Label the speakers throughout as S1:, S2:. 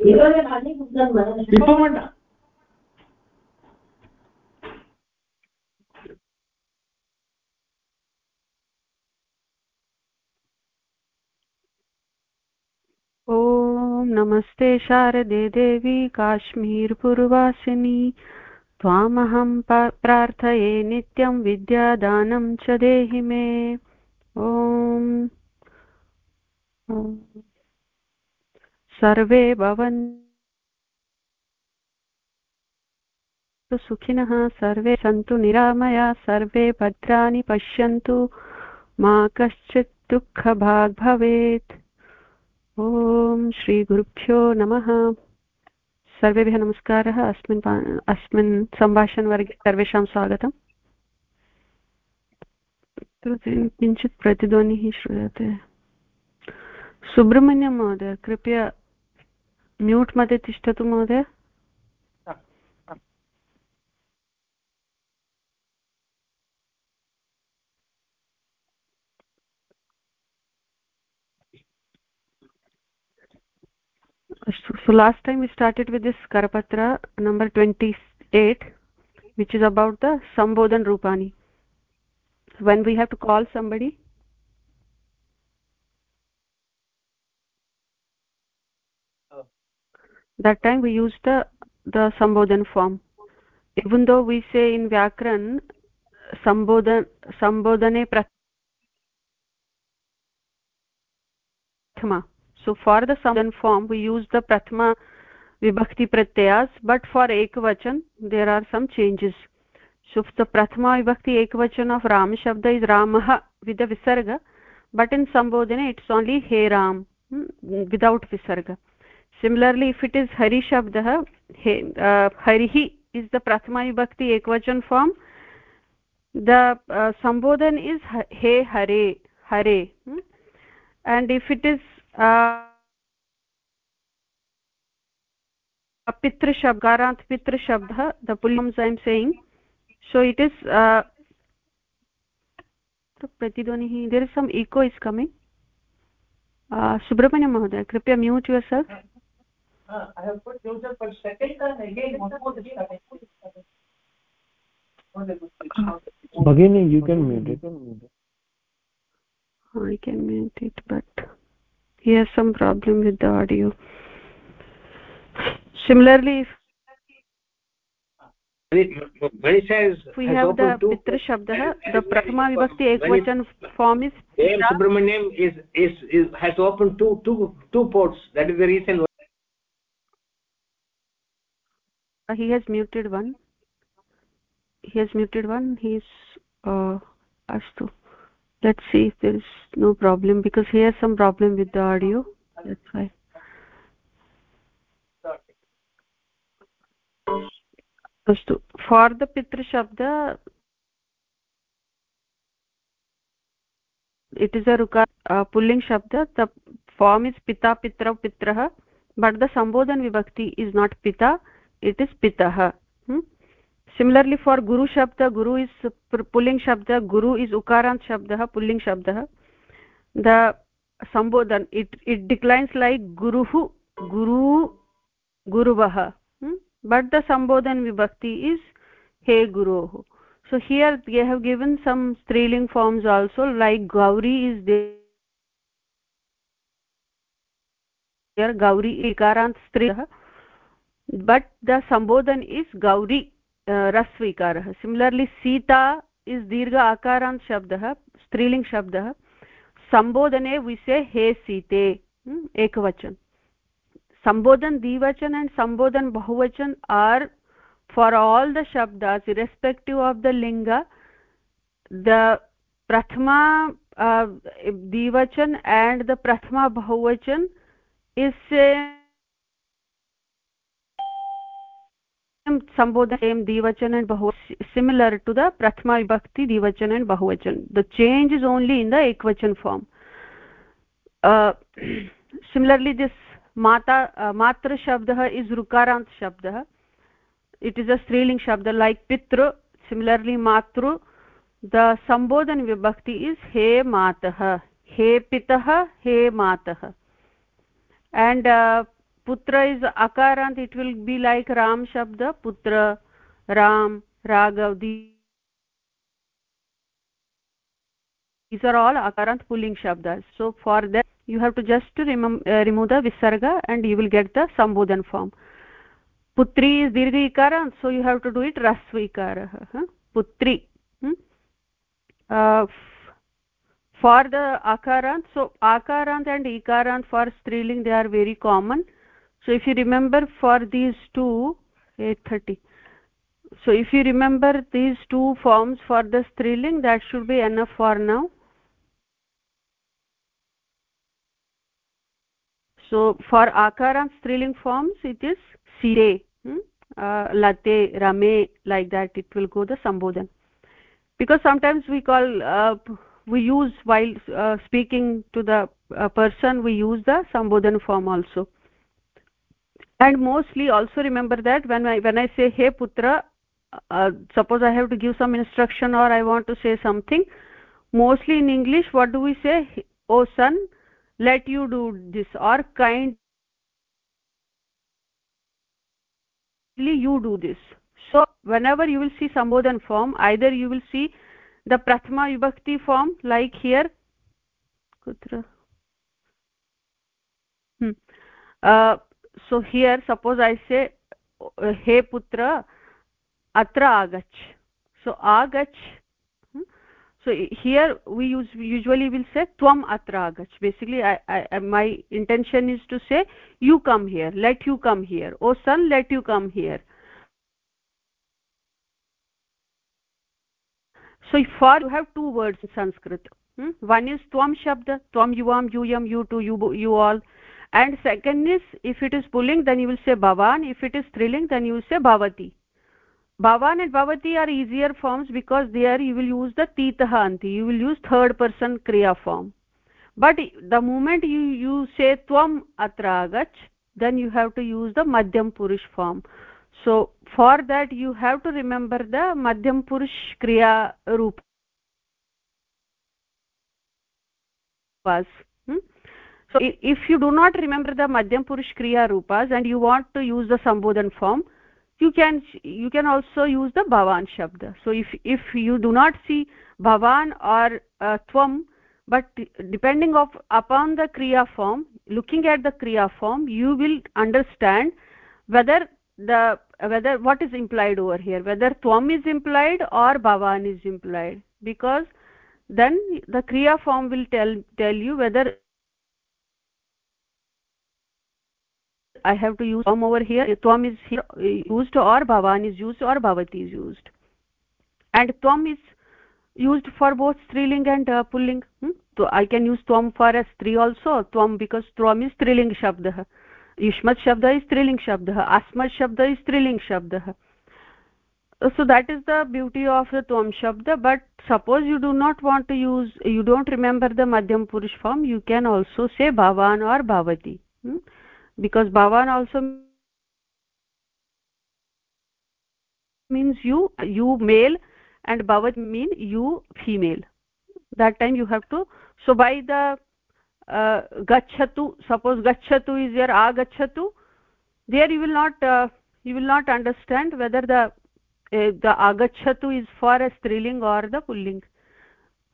S1: विपमण्ड
S2: ॐ नमस्ते शारदे देवी काश्मीरपुरवासिनी। त्वामहं प्रार्थये नित्यं विद्यादानं च देहि मे। ॐ। सर्वे भवन्तु सुखिनः, सर्वे सन्तु निरामया, सर्वे भद्राणि पश्यन्तु, मा कश्चित् दुःखभाग् भवेत्। ॐ श्रीगुरुभ्यो नमः। सर्वेभ्यः नमस्कारः। अस्मिन् अस्मिन् सम्भाषणवर्गे सर्वेषां स्वागतम्। किञ्चित् प्रतिध्वनिः श्रूयते। सुब्रह्मण्यं महोदय, कृपया म्यूट् मध्ये तिष्ठतु महोदय so last time we started with this karapatra number 28 which is about the sambodhan rupani when we have to call somebody that time we use the the sambodhan form even though we say in vyakran sambodhan sambodhane prathama so for the sambodhan form we use the prathama vibhakti pratyayas but for ekvachan there are some changes so the prathama vibhakti ekvachan of ram shabda is ramah with the visarga but in sambodhana it's only he ram without visarga similarly if it is hari shabdah he uh, harihi is the prathama vibhakti ekvachan form the uh, sambodhan is he hare hare hmm? and if it is uh, pitra shabgarant pitra shabda the pullams i am saying so it is uh, pratidwanihi there is some echo is coming uh, subramanya mahoday kripya mute yourself uh, i have put user for second time again
S1: Bhagini, you can mute it.
S2: I can mute it, but he has some problem with the audio. Similarly, if
S1: if
S2: we have the pitra shabda the prathama vibhakti ekvachan form is
S1: m subramanyam is, is is has opened two two two ports. That is the reason
S2: why he has muted one he has muted one he's uh astu let's see if there is no problem because he has some problem with the audio that's why the pitra shabda it is a ruka uh, pulling shabda the form is pita pitra pitrah but the sambodhan vibhakti is not pita it is पितः similarly for गुरु शब्द गुरु is pulling शब्द गुरु is उकारान्त् शब्दः पुल्लिङ्ग् शब्दः the सम्बोधन् it it declines like गुरुः गुरु गुरुवः बट् द सम्बोधन् विभक्ति इस् हे गुरोः so here they have given some स्त्रीलिङ्ग् forms also like Gauri is they Gauri इकारान्त् स्त्रीः but the sambodhan is gauri uh, rasvikarah similarly sita is dirgha akarant shabdah striling shabdah sambodhane we say he site hmm? ekvachan sambodhan dvachan and sambodhan bahuvachan are for all the shabdas irrespective of the linga the prathama uh, dvachan and the prathama bahuvachan is same संबोधन द्विवचन and बहु similar to the प्रथम विभक्ति द्विवचन and बहुवचन. The change is only in the एकवचन form similarly this माता uh, मात्र शब्द इज़ रुकारांत शब्द इट इज़ अ स्त्रीलिंग शब्द लाइक पितृ सिमिलरली मातृ द संबोधन विभक्ति इज़ हे मात हे पिता हे मात एंड पुत्र is अकारांत it will be like Ram शब्द पुत्र Ram Raghav these are all अकारान्त् पुलिंग शब्द so for that you have to just to remove the विसर्ग and you will get the संबोधन फॉर्म पुत्री इज़ दीर्घ इकारान् so you have to do it रस्व इकारः पुत्री फार् द आकारान्त् सो आकारान्त् एण्ड् इकारान्त् for स्त्रीलिङ्ग् they are very common so if you remember for these two 830 so if you remember these two forms for the striling that should be enough for now. So for akarant striling forms it is sire hmm? uh, late rame like that it will go the sambodhan. Because sometimes we call uh, we use while uh, speaking to the uh, person we use the sambodhan form also and mostly also remember that when i when i say hey putra uh, suppose i have to give some instruction or i want to say something mostly in english what do we say? Oh son let you do this or kindly you do this. So whenever you will see sambodhan form either you will see the prathama vibhakti form like here. Kutra hmm. uh, so here suppose I say हे पुत्र अत्र आगच्छ so आगच्छ so here we use usually will say त्वम् अत्र आगच्छ basically my intention is to say you come here let you come here oh son let you come here so for you have two words in Sanskrit one is त्वम शब्द त्वं युवां यूयं you two you you all and second is if it is pulling then you will say bhavan. If it is thrilling then you will say bhavati. Bhavan and bhavati are easier forms because there you will use the titah anti you will use third person kriya form. But the moment you you say tvam atra agach then you have to use the madhyam purush form. So for that you have to remember the madhyam purush kriya roop was hmm? So if you do not remember the madhyam purush kriya rupas and you want to use the sambodhan form you can you can also use the bhavan shabda. So if if you do not see bhavan or uh, tvam but depending of upon the kriya form looking at the kriya form you will understand whether the whether what is implied over here whether tvam is implied or bhavan is implied. Because then the kriya form will tell tell you whether i have to use tvam over here tvam is here used or bhavan is used or bhavati is used and tvam is used for both striling and uh, pulling hmm? so i can use tvam for a stri also tvam because tvam is striling shabdah yushmat shabda is striling shabdah asmat shabda is striling shabdah so that is the beauty of the tvam shabda but suppose you do not want to use you don't remember the madhyam purush form you can also say bhavan or bhavati hmm? Because bhavan also means you you male and bhavat mean you female. That time you have to so by the uh, gachatu suppose gachatu is your agachatu there you will not uh, you will not understand whether the uh, the agachatu is for a striling or the pulling.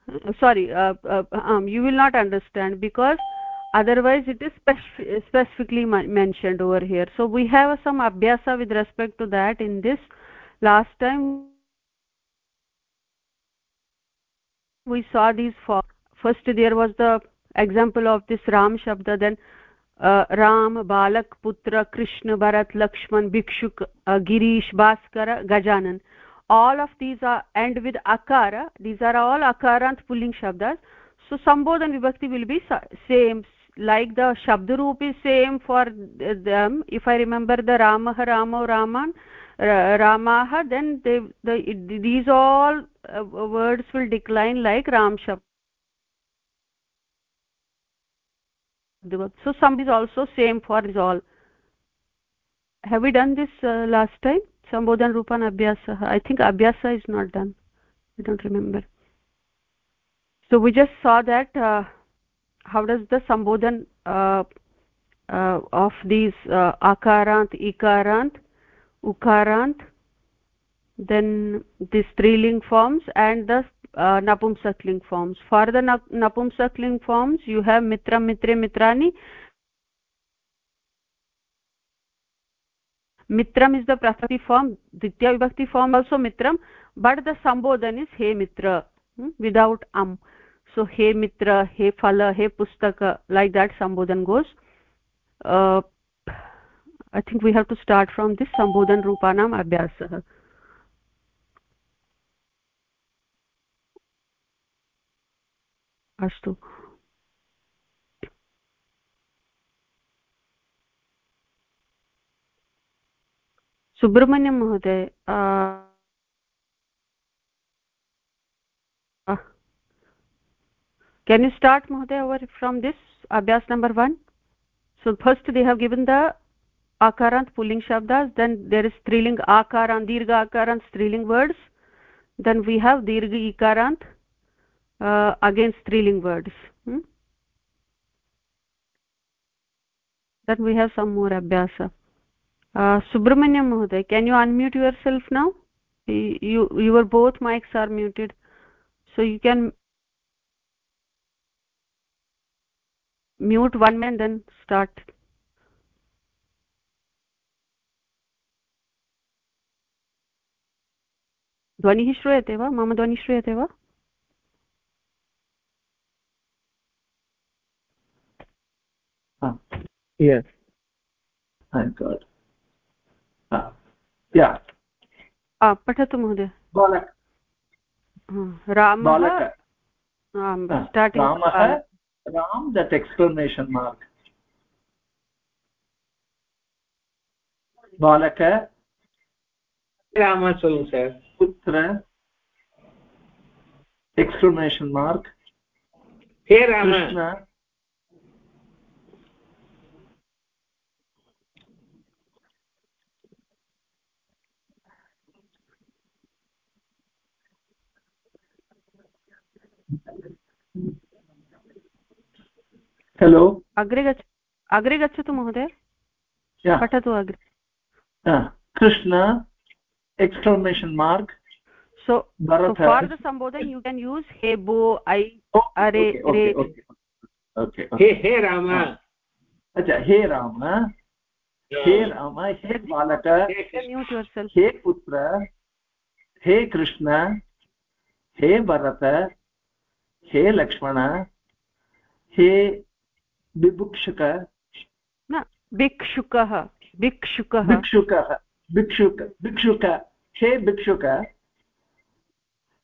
S2: Uh, sorry uh, uh, um, you will not understand because otherwise it is specifically mentioned over here. So we have some abhyasa with respect to that in this last time. We saw these four first there was the example of this ram shabda then uh, ram balak putra krishna bharat lakshman bhikshuk uh, girish bhaskara gajanan. All of these are end with akara. These are all akarant pulling shabdas. So sambodhan vibhakti will be same like the shabd is same for them. If i remember the ramah ramo raman then they the these all uh, words will decline like ram so some is also same for all. Have we done this uh, last time? Sambodhan rupan abhyasa. I think abhyasa is not done. I don't remember. So we just saw that uh, how does the sambodhan uh, uh, of these uh, akarant ikarant ukarant then the striling forms and the uh, napumsakling forms for the napumsakling forms you have mitra mitre mitrani mitram is the prakriti form ditya vibhakti form also mitram but the sambodhan is he mitra hmm, without am so हे मित्र हे फल हे पुस्तक like that संबोधन goes I think we have to start from this सम्बोधन रूपाणाम् अभ्यास अस्तु सुब्रह्मण्यं महोदय. Can you start mohoday over from this? Abhyas number 1 so first they have given the akarant pulling shabdas then there is striling akarant dirgha akarant striling words. Then we have dirgha ikarant uh, again striling words. Hmm? then we have some more abhyasa. Uh, subramanyam can you unmute yourself now? You your both mics are muted. So you can mute one man then start. ध्वनिः श्रूयते वा? मम ध्वनिः श्रूयते वा?
S3: yes. Thank god. yeah.
S2: ah पठतु महोदय. रामः
S3: ram that exclamation mark. Balaka
S1: rama solunga sir.
S3: Putra. Exclamation mark.
S1: Hey rama.
S3: Krishna. Hello
S2: अग्रे गच्छ अग्रे गच्छतु महोदय। पठतु
S3: अग्रे। Krishna exclamation mark
S2: so for the सम्बोधन् can use हे
S3: बो
S1: ऐ अरे रे
S3: हे राम अच्छा हे राम हे राम
S2: हे बालक
S3: हे पुत्र हे कृष्ण हे भरत हे लक्ष्मण हे बिभुक्षुक
S2: न भिक्षुकः भिक्षुकः।
S3: भिक्षुकः भिक्षुक भिक्षुक हे भिक्षुक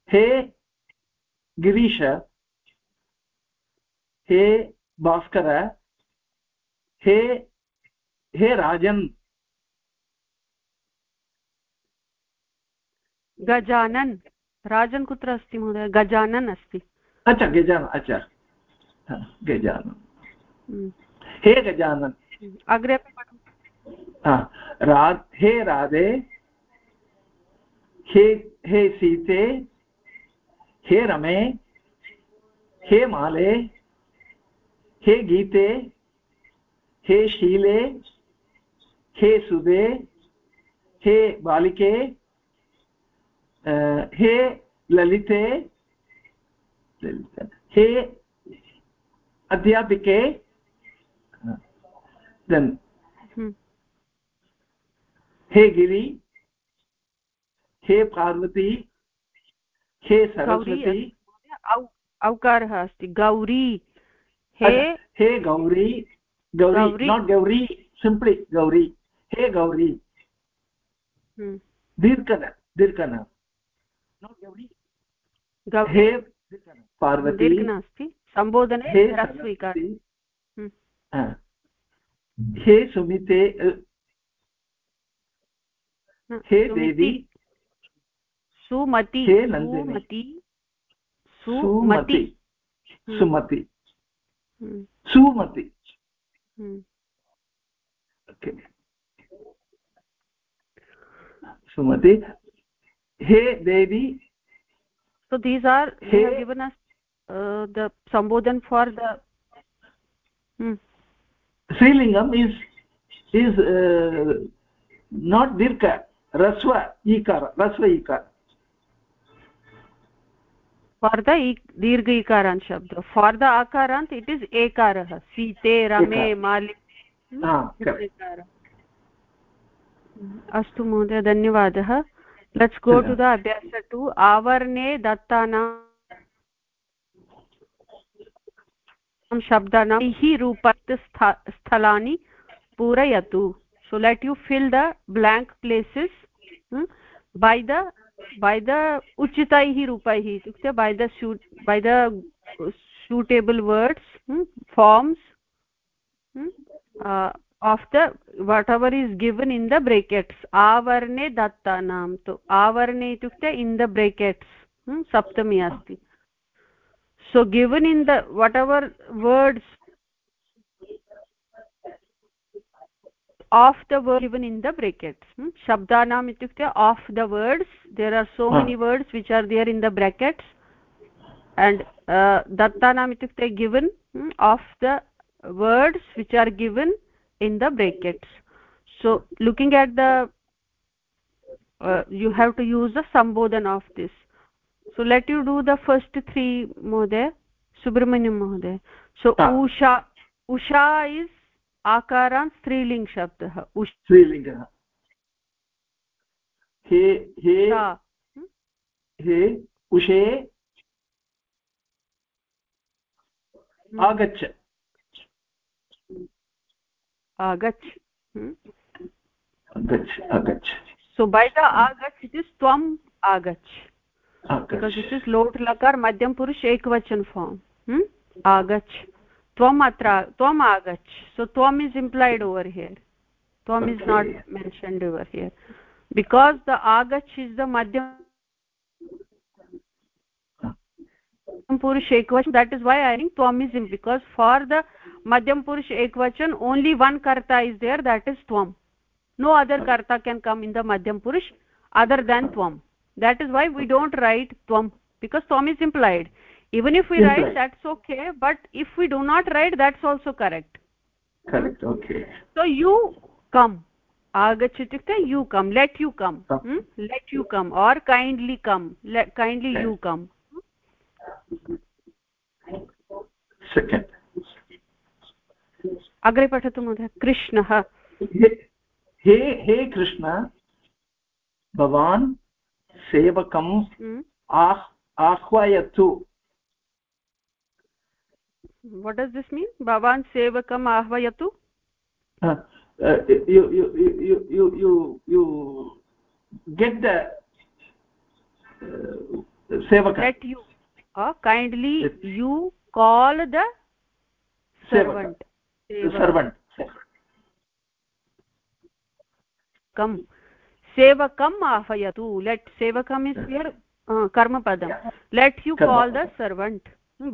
S3: हे गिरीश हे भास्कर हे हे राजन्।
S2: गजानन् राजन् कुत्र अस्ति महोदय? गजानन् अस्ति।
S3: अच्छा गजानन् अच्छा। गजानन्। हे गजानन्
S2: अग्रे
S3: रा हे राधे हे हे सीते हे रमे हे माले हे गीते हे शीले हे सुधे हे बालिके हे ललिते हे अध्यापिके then hmm. हे गिरि हे पार्वती हे सरस्वती
S2: अवकारः अस्ति गौरी। हे
S3: हे गौरी गौरी नाट् गौरी सिम्प्लि गौरी। हे गौरी। दीर्घन दीर्घन। हे पार्वती।
S2: नास्ति सम्बोधने
S3: हे। हे सुमिते हे देवी
S2: सुमति
S3: हे सुमति सुमति सुमति। सुमति हे। देवी
S2: so these are have given as the संबोधन फॉर द
S3: स्त्रीलिङ्गम् इस् इस् नाट् दीर्घ रस्व ईकार रस्व ईकार
S2: for the dirgha ikarant shabda for the akarant it is ekarah site rame mali अस्तु महोदय धन्यवादः लेट्स् गो टु द अभ्यास टु आवर्णे दत्तानां एकं शब्दानां इः स्थलानि पूरयतु। So let you fill the blank places by the by the उचितैः रूपैः इत्युक्ते by the shoe by the suitable words forms of the whatever is given in the brackets आवर्णे दत्तानां। तु, आवर्णे इत्युक्ते इन् द ब्रेकेट्स् सप्तमी अस्ति। So given in the whatever words of the word given in the brackets hmm? shabdanam itukte of the words there are so many words which are there in the brackets. And uh, dattanam itukte given hmm, of the words which are given in the brackets. So looking at the uh, you have to use the sambodhan of this so let you do the first three mohoday subramanyam mohoday so usha usha is akaran striling shabdah आकारान् स्त्रीलिङ्ग् शब्दः
S3: स्त्रीलिङ्गः हे हे हे उषे आगच्छ
S2: आगच्छ
S3: आगच्छ आगच्छ
S2: so by the agach it is tvam agach because it is lot lakar madhyam purush ekvachan form hmm? agach tvam atra tvam agach so tvam is implied over here tvam okay. is not mentioned over here because the agach is the madhyam purush ekvachan that is why i think tvam is in because for the madhyam purush ekvachan only one karta is there that is tvam no other karta can come in the madhyam purush other than tvam that is why we don't write tvam because tvam is implied even if we implied. write that's okay but if we do not write that's also correct
S3: correct okay
S2: so you come agach itukte you come let you come hmm? let you come or kindly come let kindly okay. you come
S3: second
S2: अग्रे पठतु महोदय कृष्णः
S3: हे हे कृष्ण भवान् सेवकम् आह् आह्वयतु
S2: what does this mean bhavan sevakam ahvayatu
S3: uh, uh, you, you you you you you get the uh, sevaka
S2: let you uh, kindly yes. you call the servant
S3: the servant
S2: kam is here uh, karma padam let you call the servant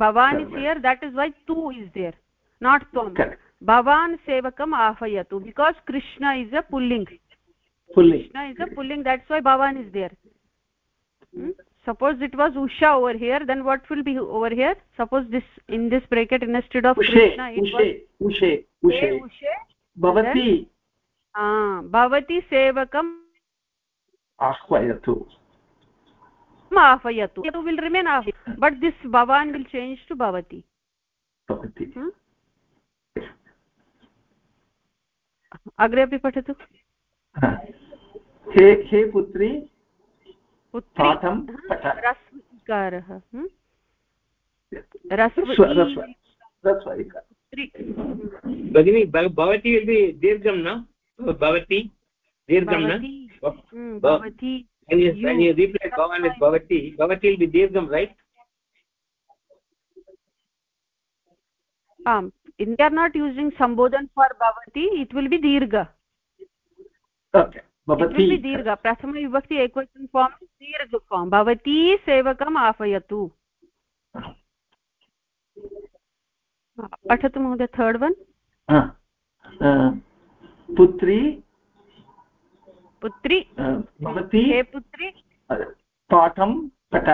S2: bhavan is here that is why tu is there not tvam bhavan sevakam ahvayatu because krishna is a pulling
S3: pulling
S2: krishna is a pulling that's why bhavan is there hmm? suppose it was usha over here then what will be over here suppose this in this bracket instead of
S3: ushe,
S2: krishna
S3: it ushe, was ushe ushe ushe bhavati
S2: ah bhavati sevakam
S3: ahvayatu
S2: ahvayatu it will remain ahvayatu but this bhavan will change to bhavati
S3: bhavati hmm?
S2: अग्रे अपि पठतु
S3: हे हे पुत्री
S2: पाठं रस्विकारः
S1: भगिनि भवती will be दीर्घं न भवती दीर्घं न
S2: भवती
S1: when you when you replace bhavan with bhavati bhavati will be dirgham right
S2: um in they are not using sambodhan for bhavati it will be dirgha
S3: okay bhavati
S2: it will be dirgha prathama vibhakti ekvachan form is form bhavati sevakam afayatu पठतु महोदय third one
S3: पुत्री
S2: पुत्री
S3: भवती
S2: हे पुत्री।
S3: पाठं पठ।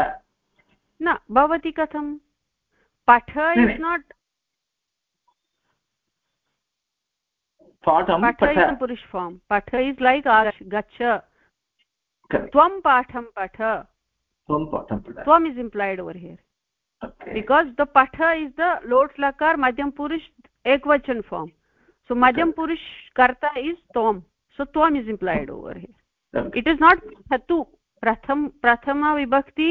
S2: न भवती कथं? पठ इस् नाट् पठ इस् पुरुष फार्म् पठ इस् लैक् गच्छ।
S3: त्वं पाठं पठ।
S2: त्वम् is employed over here because the पठ इस् द लोट् लकार मध्यम पुरुष एकवचन फार्म् सो मध्यम पुरुष कर्ता इस् त्वं। So tvam is implied over here okay. it is not dhatu pratham prathama vibhakti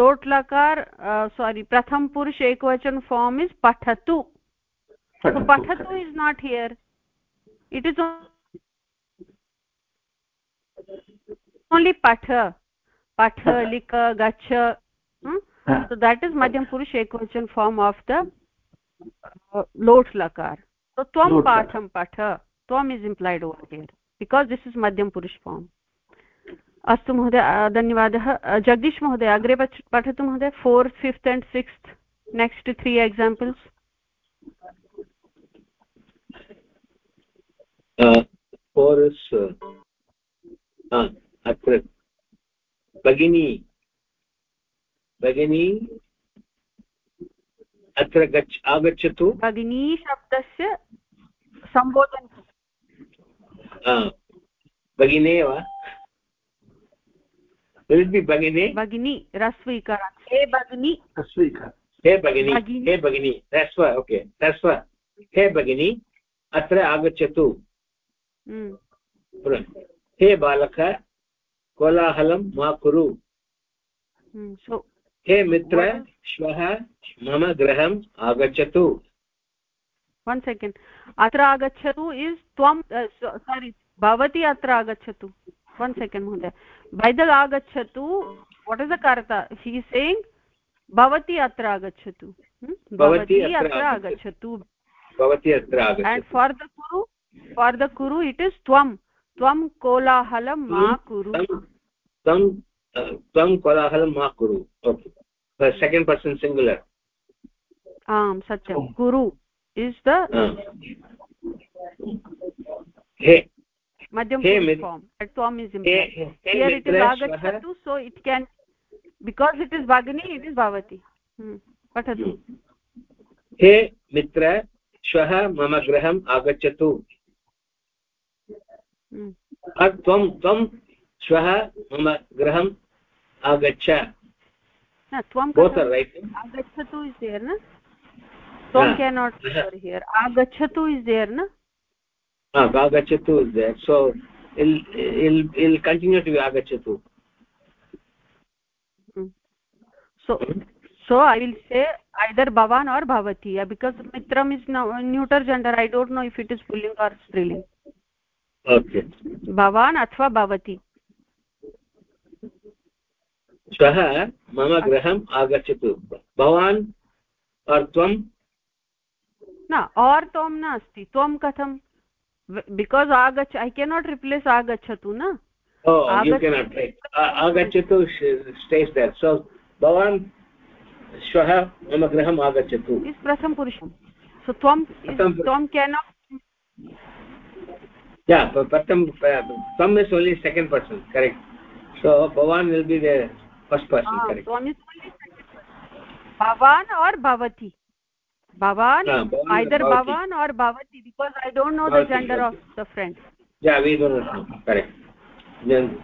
S2: lot lakar uh, sorry pratham purush ekvachan form is pathatu so pathatu is not here it is only patha patha lika gacha hmm? so that is madhyam purush ekvachan form of the uh, lot lakar so tvam patham patha tvam is implied over here because this is madhyam purush form. अस्तु महोदय धन्यवादः जगदीश महोदय अग्रे पठतु महोदय for fifth and sixth next three examples
S1: for अत्र भगिनी भगिनी अत्र गच्छ आगच्छतु
S2: भगिनी शब्दस्य सम्बोधनं
S1: भगिने वा भगिनी
S2: भगिनी रस्वीकार हे भगिनी
S1: हे भगिनी हे भगिनी रस्व ओके रस्व हे भगिनी अत्र आगच्छतु। हे बालक कोलाहलं मा कुरु हे मित्र श्वः मम गृहम् आगच्छतु
S2: वन् सेकेण्ड् अत्र आगच्छतु इस् त्वं सारि भवती अत्र आगच्छतु. वन् सेकेण्ड् महोदय. वैदल् आगच्छतु. वाट् इस् द कर्ता हि सेङ्ग् भवती अत्र आगच्छतु. भवती अत्र आगच्छतु.
S1: एण्ड्
S2: फार् द कुरु फार् द कुरु इट् इस् त्वं. त्वं कोलाहलं मा कुरु.
S1: त्वं कोलाहलं मा कुरु. सेकेण्ड् पर्सन् सिङ्गुलर्
S2: आम् सत्यं. कुरु इस् द
S1: हे
S2: madhyam form that tvam is implied here it is agachatu so it can because it is bhagini it is bhavati hmm patatu
S1: हे मित्र श्वः मम गृहम् आगच्छतु त्वं त्वं श्वः मम गृहम् आगच्छ
S2: त्वं आगच्छतु इस् देयर् न त्वं केनाट् हियर् आगच्छतु इस् देयर् न
S1: agachatu is there so it'll, it'll, it'll continue to be agachatu
S2: so so i will say either bhavan or bhavati yeah, because mitram is now neuter gender i don't know if it is pulling or striling
S1: okay
S2: bhavan athva bhavati
S1: श्वः मम गृहम् आगच्छतु भवान् और् त्वं
S2: न और् त्वं नास्ति त्वं कथं na
S1: oh you cannot right agachatu stays there so bhavan श्वः मम गृहम् आगच्छतु
S2: प्रथम पुरुषं सो त्वं त्वं
S1: ah, correct
S2: tvam is only second person bhavan either bhavan or bhavati because i don't know the gender of the friend
S1: yeah we don't know correct then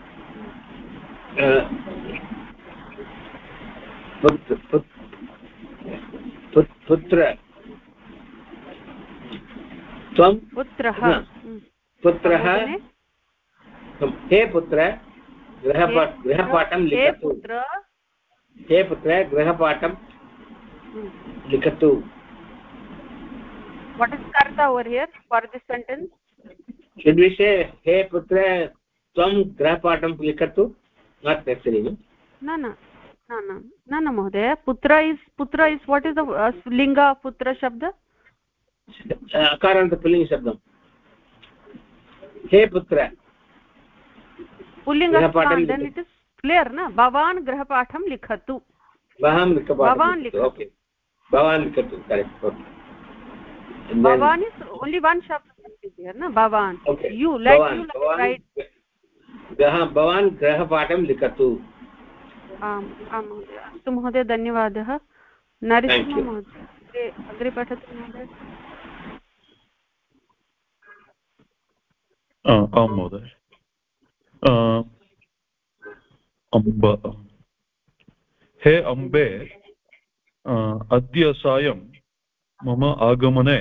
S1: uh, पुत्र त्वं
S2: पुत्रः
S1: पुत्रः हे पुत्र गृहपाठ गृहपाठं लिखतु हे पुत्र गृहपाठं लिखतु
S2: what is karta over here for this sentence
S1: should we say he putra tvam grahapatam likatu not necessarily no
S2: no no no no no no putra is putra is what is the uh, linga putra shabda
S1: akaranta pulling shabdam he putra
S2: pullinga then it is clear na bhavan grahapatham likhatu
S1: bhavan likhatu bhavan likhatu okay bhavan likhatu correct okay
S2: bhavan is only one shabd is there na bhavan okay. you let bhavan, you
S1: bhavan, write graha bhavan grahapatam likatu
S2: आम् आम् अस्तु महोदय धन्यवादः नरसिंह महोदय अग्रे पठतु महोदय
S4: आं महोदय अम्ब हे अम्बे अद्य सायं मम आगमने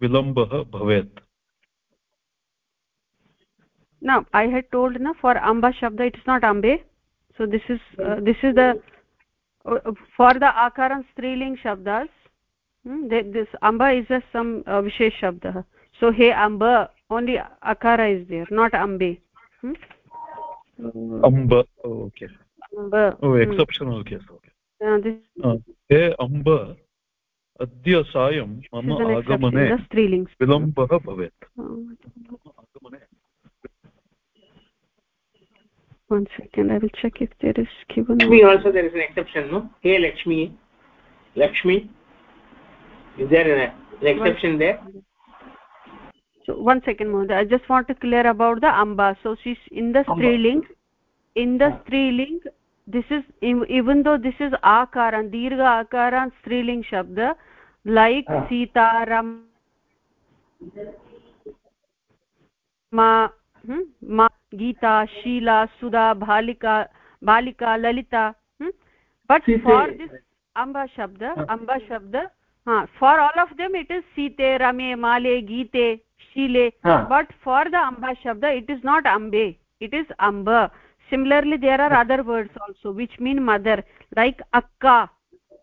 S4: विलम्बः भवेत्।
S2: न ऐ हेड् टोल्ड् न फार् अम्ब शब्द it is not Ambe so this is this is the for the आकार स्त्रीलिङ्ग् शब्दास् this Amb is a
S4: some विशेष शब्दः सो हे अम्ब ओन्लि अकार इस् देयर् नाट् अम्बे अम्ब अद्य सायं मम आगमने विलम्बः भवेत् आगमने
S2: one second i will check if there is given
S1: lakshmi also there is an exception no hey lakshmi lakshmi is there an, an exception one, there
S2: so one second more i just want to clear about the amba so she's in the striling in the striling this is even though this is akaran dirgha akaran striling shabda like ah. sita ram ma hmm? Gita Sheila सुधा बालिका बालिका Lalita but for this amba shabda amba shabda ha for all of them it is site rame male geete shile but for the amba shabda it is not ambe it is amba similarly there are other words also which mean mother like akka.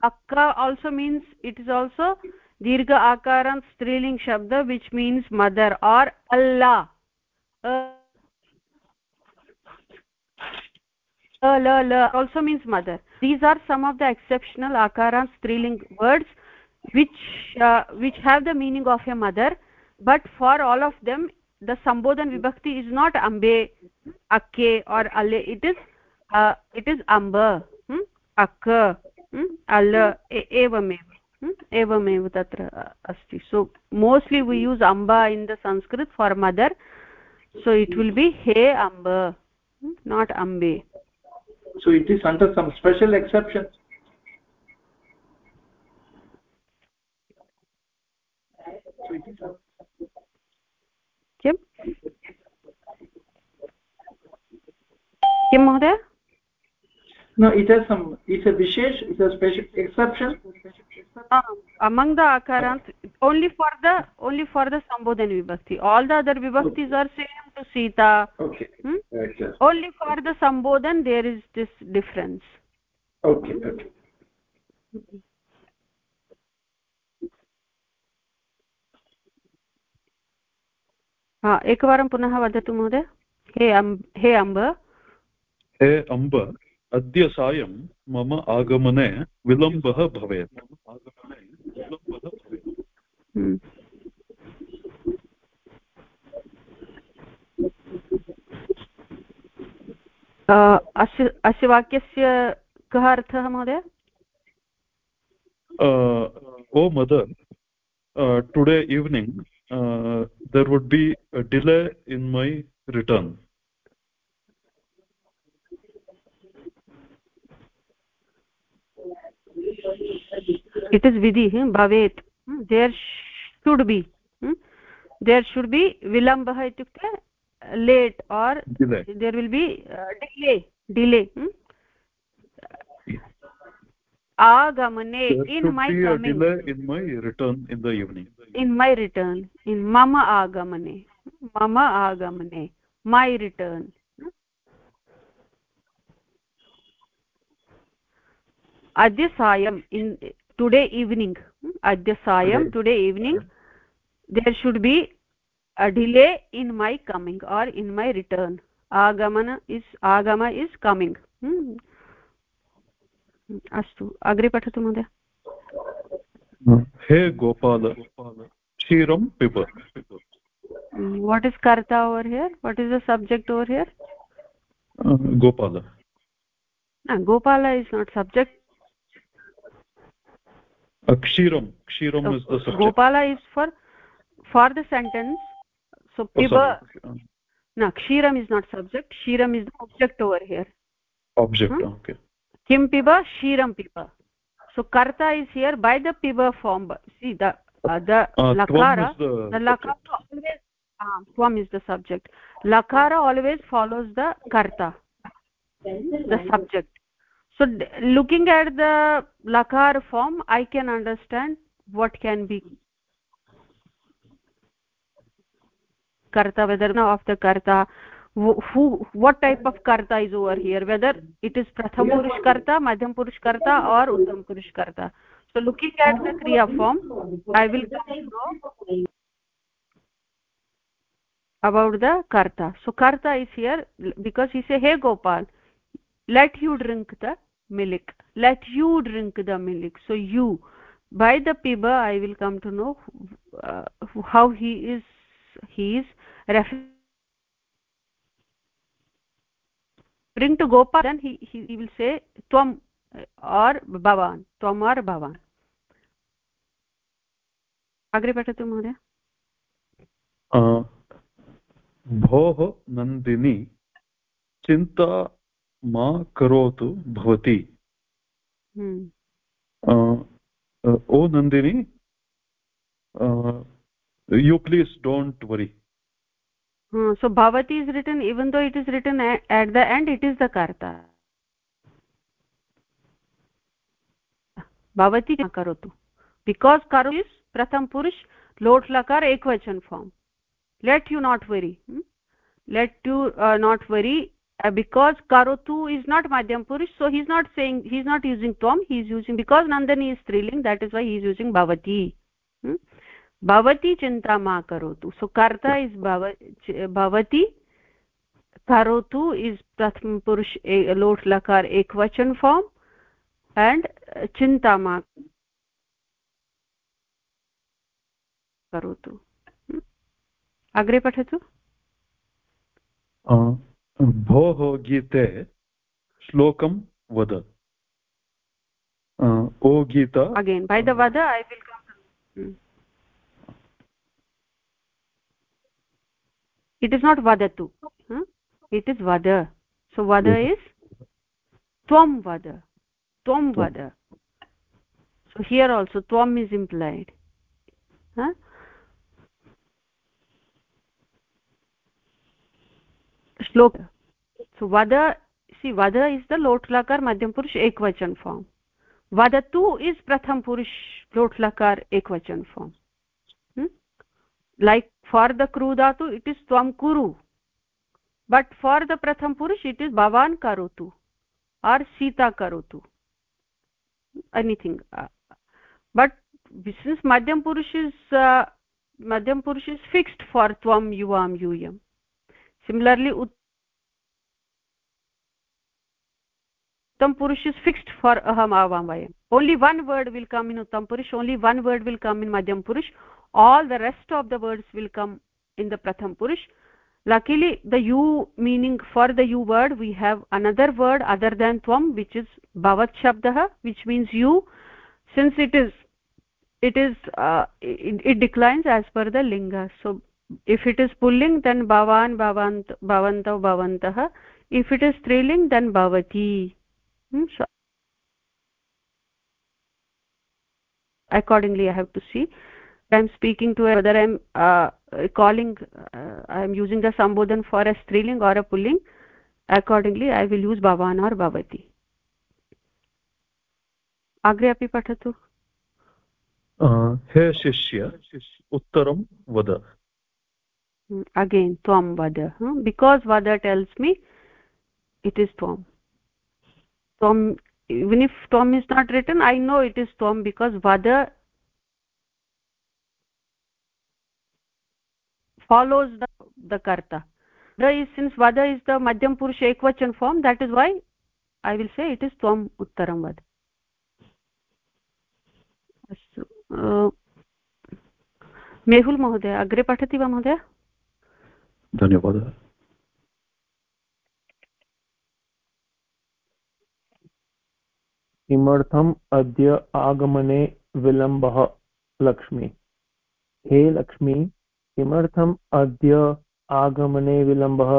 S2: Akka also means it is also dirgha akaram striling shabda which means mother or allah. Uh, la la also means mother. These are some of the exceptional akara striling words which uh, which have the meaning of a mother but for all of them the sambodhan vibhakti is not ambe akke or alle. It is uh, it is amba hmm? akka hmm? alla evamev evamev tatra asti. So mostly we use amba in the sanskrit for mother. So it will be he amba not ambe.
S3: So it is under some special exception
S2: किं किं महोदय
S3: no it has some it's a vishesh it's a special exception
S2: uh, among the akarans only for the only for the sambodhan vibhakti all the other vibhaktis okay. are same to sita
S3: okay
S2: hmm? right, only for the sambodhan there is this difference
S3: okay okay
S2: हा एकवारं पुनः वदतु महोदय. हे अम्ब हे अम्ब.
S4: हे अम्ब अद्य सायं मम आगमने विलम्बः भवेत्. हम्म।
S2: अस्य अस्य वाक्यस्य कः अर्थः महोदय?
S4: ओ mother today evening there would be delay in my return
S2: it is vidhi hmm? bhavet there should be hmm? there should be vilambah itukte late or delay. there will be uh, delay delay hmm? Agamane in my coming
S4: in my return in the evening
S2: in my return in mama agamane mama agamane my return adya sayam in today evening adya sayam today evening there should be a delay in my coming or in my return agamana is agama is coming अस्तु अग्रे पठतु महोदय। हम्म।
S4: हे गोपाल क्षीरं पिब।
S2: What is कर्ता over here what is the subject over here Gopal. Gopal is not subject
S4: क्षीरं क्षीरं
S2: Gopal is for for the sentence so पिब क्षीरम् इस् नाट् सब्जेक्ट् क्षीरम् is the object over here
S4: object
S2: kim piba kshiram piba so karta is here by the piba form. See the uh, the uh, lakara the, the lakara always uh, tvam is the subject. Lakara always follows the karta the subject. So looking at the lakar form i can understand what can be karta whether of the karta who what type of karta is over here whether it is pratham purush karta madhyam purush karta or uttam purush karta so looking at the kriya form i will know about the karta so karta is here because he say hey gopal let you drink the milk let you drink the milk so you by the piba i will come to know uh, how he is he is referring bring to gopal then he, he he will say tvam or bhavan tvam or bhavan अग्रे पठतु महोदय
S4: भोः नन्दिनी चिन्ता मा करोतु भवती o Nandini you please don't worry
S2: hmm, so bhavati is written even though it is written at, the end it is the karta bhavati karotu because karu is pratham purush lot lakar ekvachan form let you not worry hmm? let you uh, not worry uh, because karotu is not madhyam purush so he is not saying he is not using tvam he is using because nandani is striling that is why he is using bhavati hmm? भवती चिन्ता मा करोतु। सो कर्ता is भवती करोतु is प्रथम पुरुष लोट् लकार एकवचन फार्म् एण्ड् चिन्ता मा करोतु। अग्रे पठतु।
S4: भोः गीते श्लोकं वद। ओ गीता।
S2: अगेन् बै द वद I will come it is not vadatu huh? it is vada so vada is tvam vada tvam vada so here also tvam is implied huh? shloka so vada see vada is the lot lakar madhyam purush ekvachan form vadatu is pratham purush lot lakar ekvachan form hmm? The kru dhatu it is tvam kuru but for the pratham purush it is bhavan karotu or sita karotu anything uh, but since madhyam purush is uh, madhyam purush is fixed for tvam yuvam yuyam similarly uttam purush is fixed for aham avam vayam only one word will come in uttam purush only one word will come in madhyam purush all the rest of the words will come in the pratham purush. Luckily the you meaning for the you word we have another word other than tvam which is bhavat shabdah which means you since it is it is uh, it, it declines as per the linga. So if it is pulling then bhavan bhavant bhavantav bhavantah if it is striling then bhavati. Hmm? so accordingly i have to see i'm speaking to whether i'm uh, calling uh, i'm using the sambodhan for a striling or a pulling accordingly i will use bhavan or bhavati अग्रे अपि पठतु
S4: हे शिष्य उत्तरं वद
S2: again त्वं वद because वद tells me it is tvam tvam even if tvam is not written i know it is tvam because vada follows the, the karta the is since vada is the madhyam purush ekvachan form that is why i will say it is tvam uttaram vad अस्तु मेहुल् महोदय अग्रे पठति वा महोदय
S4: धन्यवादः
S5: किमर्थम् अद्य आगमने विलम्बः लक्ष्मी हे लक्ष्मी किमर्थम् अद्य आगमने विलम्बः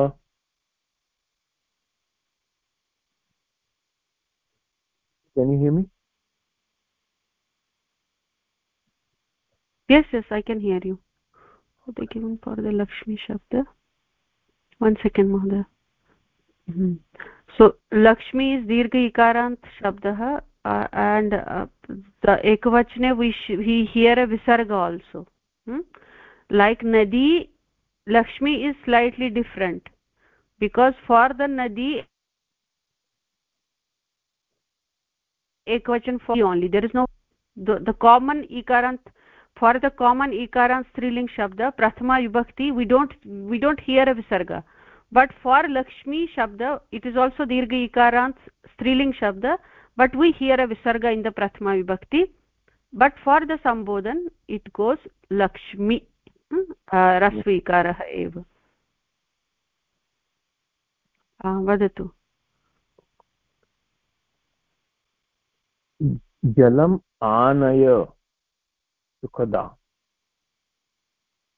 S5: can you hear me
S2: yes yes i can hear you how they given for the lakshmi shabda one second mohoday mm-hmm. so lakshmi is dirgha ikarant shabdah uh, and uh, the ekvachane we we hear a visarga also hmm? Like nadi lakshmi is slightly different because for the nadi ekvachan for only there is no the, the common ikarant for the common ikarant striling shabda prathama vibhakti we don't we don't hear a visarga but for lakshmi shabda it is also dirgha ikarant striling shabda but we hear a visarga in the prathama vibhakti but for the sambodhan it goes lakshmi ह्रस्वीकारः एव। वदतु।
S5: जलम् आनय सुखदा।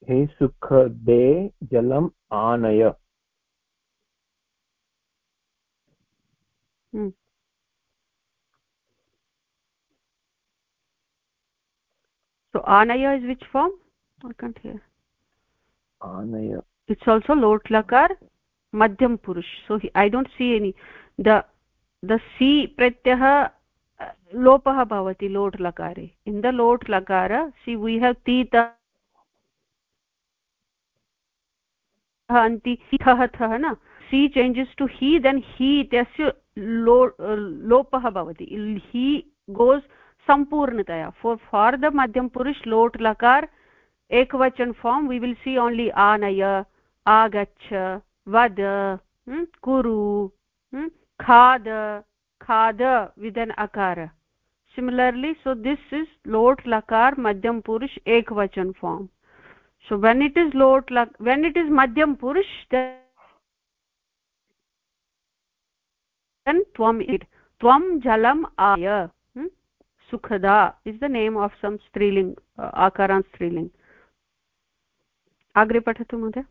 S5: हे सुखदे जलम् आनय।
S2: हम्म। So, anaya is which? I can't hear.
S5: Anaya.
S2: It's also lot lakar madhyam purush. So he, i don't see any. The the c pratyah लोपः भवति लोट् लकारे in the लोट् लकार सि वी हेव् तीत अन्ति थः थः न सी चेञ्जस् टु ही देन् ही इत्यस्य लो लोपः भवति ही गोस् सम्पूर्णतया फोर् फार् द मध्यम पुरुष लोट् लकार एकवचन form we will see only आनय आगच्छ वद कुरु खाद खाद वित् एन् अकार similarly so this is lot lakar madhyam purush ekvachan form so when it is lot lak when it is madhyam purush then tvam it tvam jalam aya hmm? sukhada is the name of some striling uh, akaran striling agre pathatu mहोदय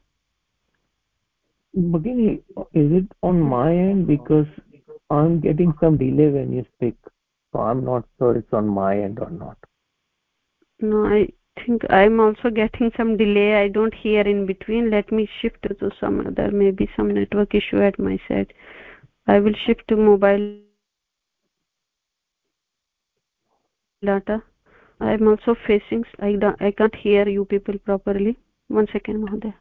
S5: Bhagini, is it on my end because I'm getting some delay when you speak, so I'm not sure it's on my end or not.
S2: No, I think I'm also getting some delay. I don't hear in between. Let me shift to some other, maybe some network issue at my side. I will shift to mobile data i am also facing i i can't hear you people properly One second mahoday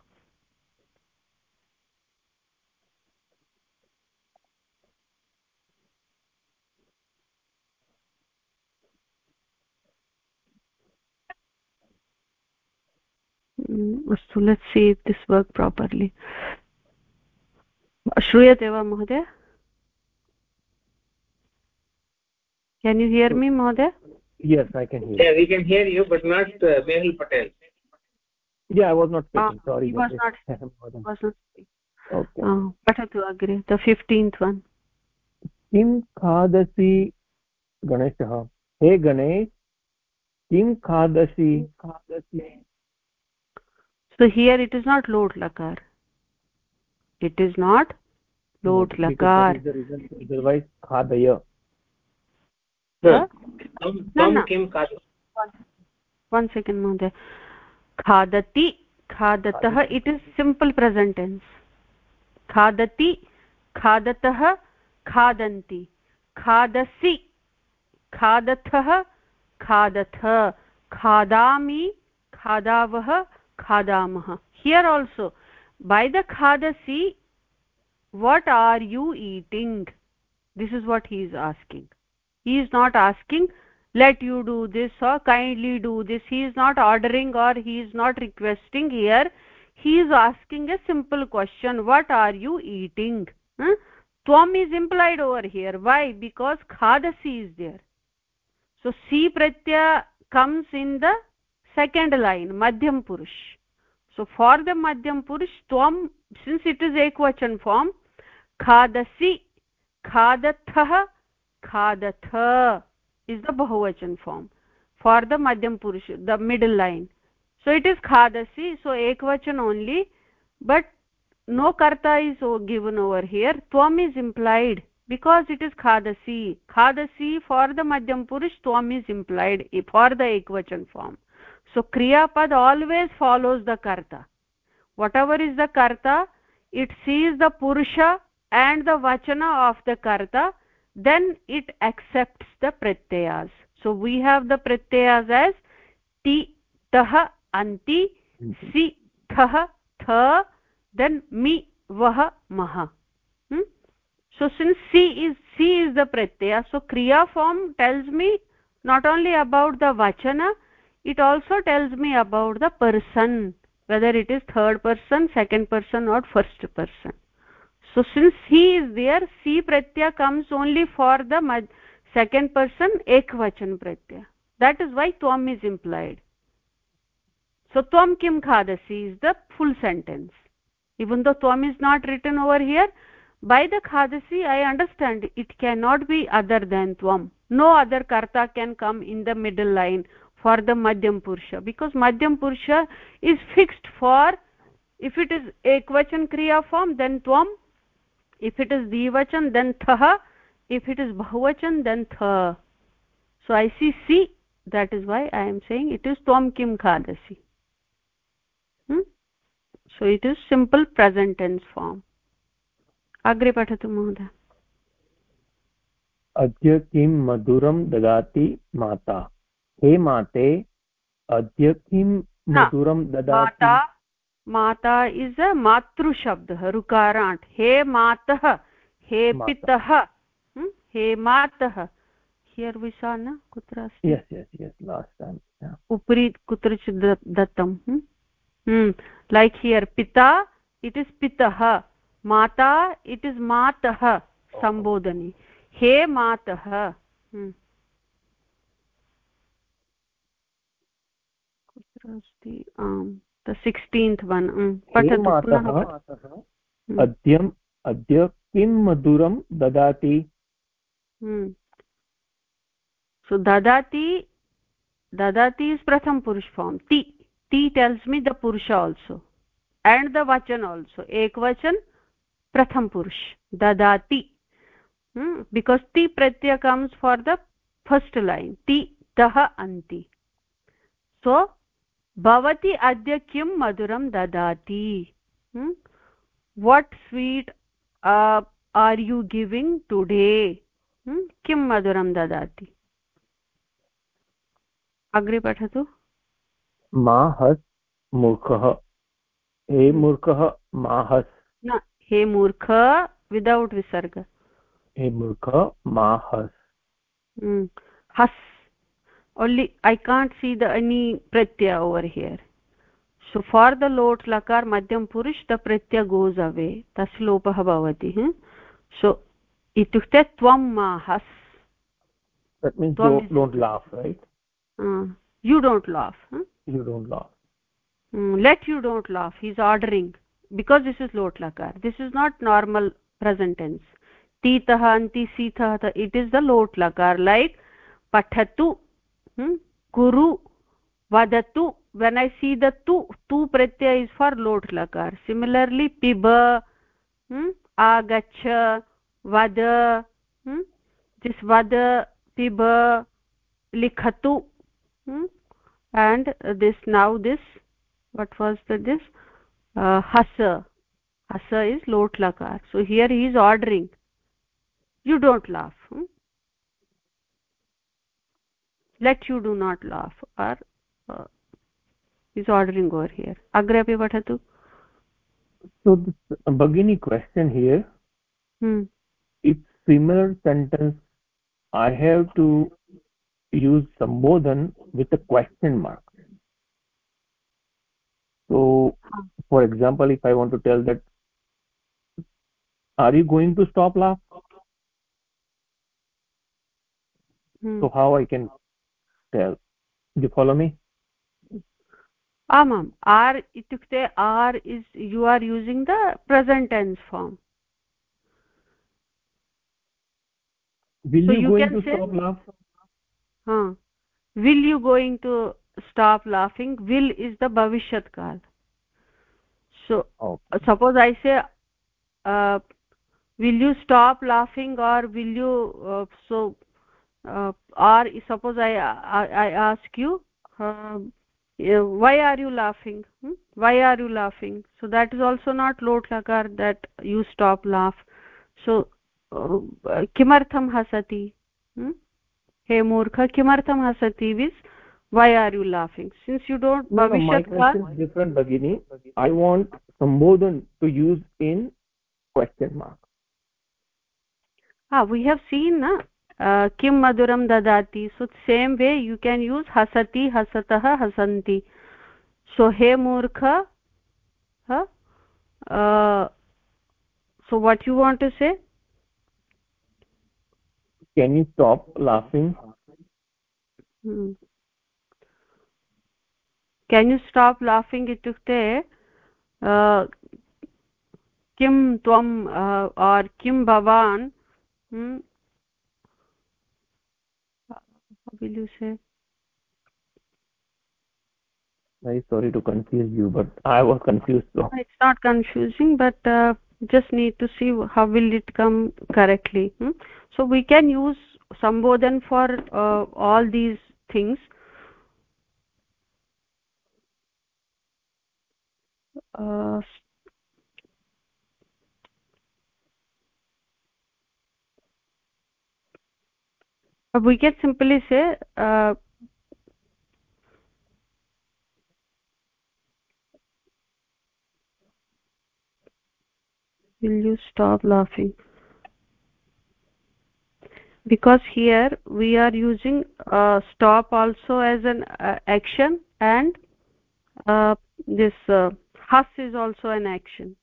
S2: अस्तु let's see if this work properly श्रूयते वा महोदय केन् यु here मी महोदय
S5: yes i can hear
S1: yeah we can hear you but not uh, mehul patel
S5: yeah i was not speaking
S2: ah,
S5: sorry
S2: he was not was not
S5: okay
S2: ah patatu agre the 15th one
S5: किं खादसि गणेशः हे गणेश किं खादसि खादसि
S2: so here it is not lot lakar it is not lot lakar
S5: otherwise khadaya
S2: one second mohoday खादति खादतः it is simple present tense खादति खादतः खादन्ति। खादसि खादथः खादथ। खादामि खादावः खादामः। Here also by the खादसि what are you eating this is what he is asking he is not asking let you do this or kindly do this he is not ordering or he is not requesting here he is asking a simple question what are you eating hmm? tvam is implied over here why because khadasi is there so si pratyaya comes in the second line madhyam purush so for the madhyam purush tvam since it is ekvachan form khadasi khadathah khadath is the bahuvachan form for the madhyam purush the middle line so it is khadasi so ekvachan only but no karta is given over here tvam is implied because it is khadasi khadasi for the madhyam purush tvam is implied for the ekvachan form so kriya pad always follows the karta whatever is the karta it sees the purusha and the vachana of the karta then it accepts the pratyayas. So we have the pratyayas as ti tah anti si thah tha then mi vah mah. Hmm? so since c is c is the pratyaya so kriya form tells me not only about the vachana it also tells me about the person whether it is third person second person or first person so since he is there c pratyaya comes only for the second person ekvachan pratyaya that is why tvam is implied so tvam kim khadasi is the full sentence even though tvam is not written over here by the khadasi i understand it cannot be other than tvam no other karta can come in the middle line for the madhyam purusha because madhyam purusha is fixed for if it is ekvachan kriya form then tvam if it is dvachan then thah if it is bahuvachan then tha so i see c that is why i am saying it is tvam kim khadasi hmm? so it is simple present tense form अग्रे पठतु महोदय
S5: अद्य किं मधुरं ददाति माता हे माते अद्य किं मधुरं ददाति
S2: माता इस् अ मातृशब्दः ऋकाराण्ट् हे मातः हे पितः हे? मातः। हियर् विसा न कुत्र अस्ति उपरि कुत्रचित् दत्तं लैक् हियर् पिता इट् इस् पितः। माता इट् इस् मातः सम्बोधने हे मातः कुत्र अस्ति? आम्। सिक्स्टीन्त् वन्
S5: पठतु अद्यम् अद्य किं मधुरं ददाति
S2: सो ददाति ददाति इस् प्रथम पुरुष फार्म् ति ति टेल्स् मी द पुरुष आल्सो एण्ड् द वचन आल्सो एकवचन pratham purush. Dadati hmm? because ti pratyaya comes for the first line. Ti tah anti. भवती अद्य किं मधुरं ददाति? What sweet are you giving today किं मधुरं ददाति? अग्रे पठतु।
S5: मा हस् मूर्खः। हे मूर्खः मा हस्
S2: न हे मूर्ख विदौट् विसर्ग।
S5: हे मूर्ख मा हस्
S2: हस्। Only i can't see the any pratyaya over here. So for the lot lakar madhyam purush the pratyaya goes away. Tasya lopah bhavati hmm? so itukte tvam ma has
S5: that means don't, don't laugh right?
S2: Uh, you don't laugh huh?
S5: you don't laugh.
S2: Mm, let you don't laugh. He's ordering. Because this is lot lakar. This is not normal present tense. Titah anti sithah it is the lot lakar like pathatu hmm? tu pratyaya is for lot lakar similarly piba hmm? agachha vada hmm? this vada piba likhatu hmm? and this now this what was the this uh, hasa hasa is lot lakar so here he is ordering you don't laugh hmm? Let you do not laugh or uh, is ordering over here. Agre api pathatu
S5: so this bagini question here
S2: hmm.
S5: if similar sentence i have to use sambodhan with a question mark. So for example if i want to tell that are you going to stop laugh? Hmm. so how i can tell you follow me
S2: आमाम् are इत्युक्ते are is you are using the present tense form
S5: will so you, you going to say, stop laugh
S2: huh will you going to stop laughing will is the bhavishyat kal so okay. suppose i say uh, will you stop laughing or will you uh, so uh, or suppose I, I, I ask you uh, why are you laughing? Hmm? why are you laughing? So that is also not lot lakar that you stop laugh. So uh, kimartham hasati. Hmm? he murkha kimartham hasati is why are you laughing? Since you don't
S5: no, no, my question is different bagini i want sambodhan to use in question mark.
S2: Ah we have seen na किं मधुरं ददाति? So same way you can use हसति हसतः हसन्ति। So हे मूर्ख so what you want to say
S5: can you stop laughing
S2: can you stop laughing इत्युक्ते किं त्वं आर् किं भवान् हम्म, will you say
S5: very sorry to confuse you but i was confused so
S2: it's not confusing but uh, just need to see how will it come correctly hmm? so we can use sambodhan for uh, all these things. Uh, we can simply say uh, will you stop laughing? Because here we are using uh, stop also as an uh, action and uh, this has is also an action.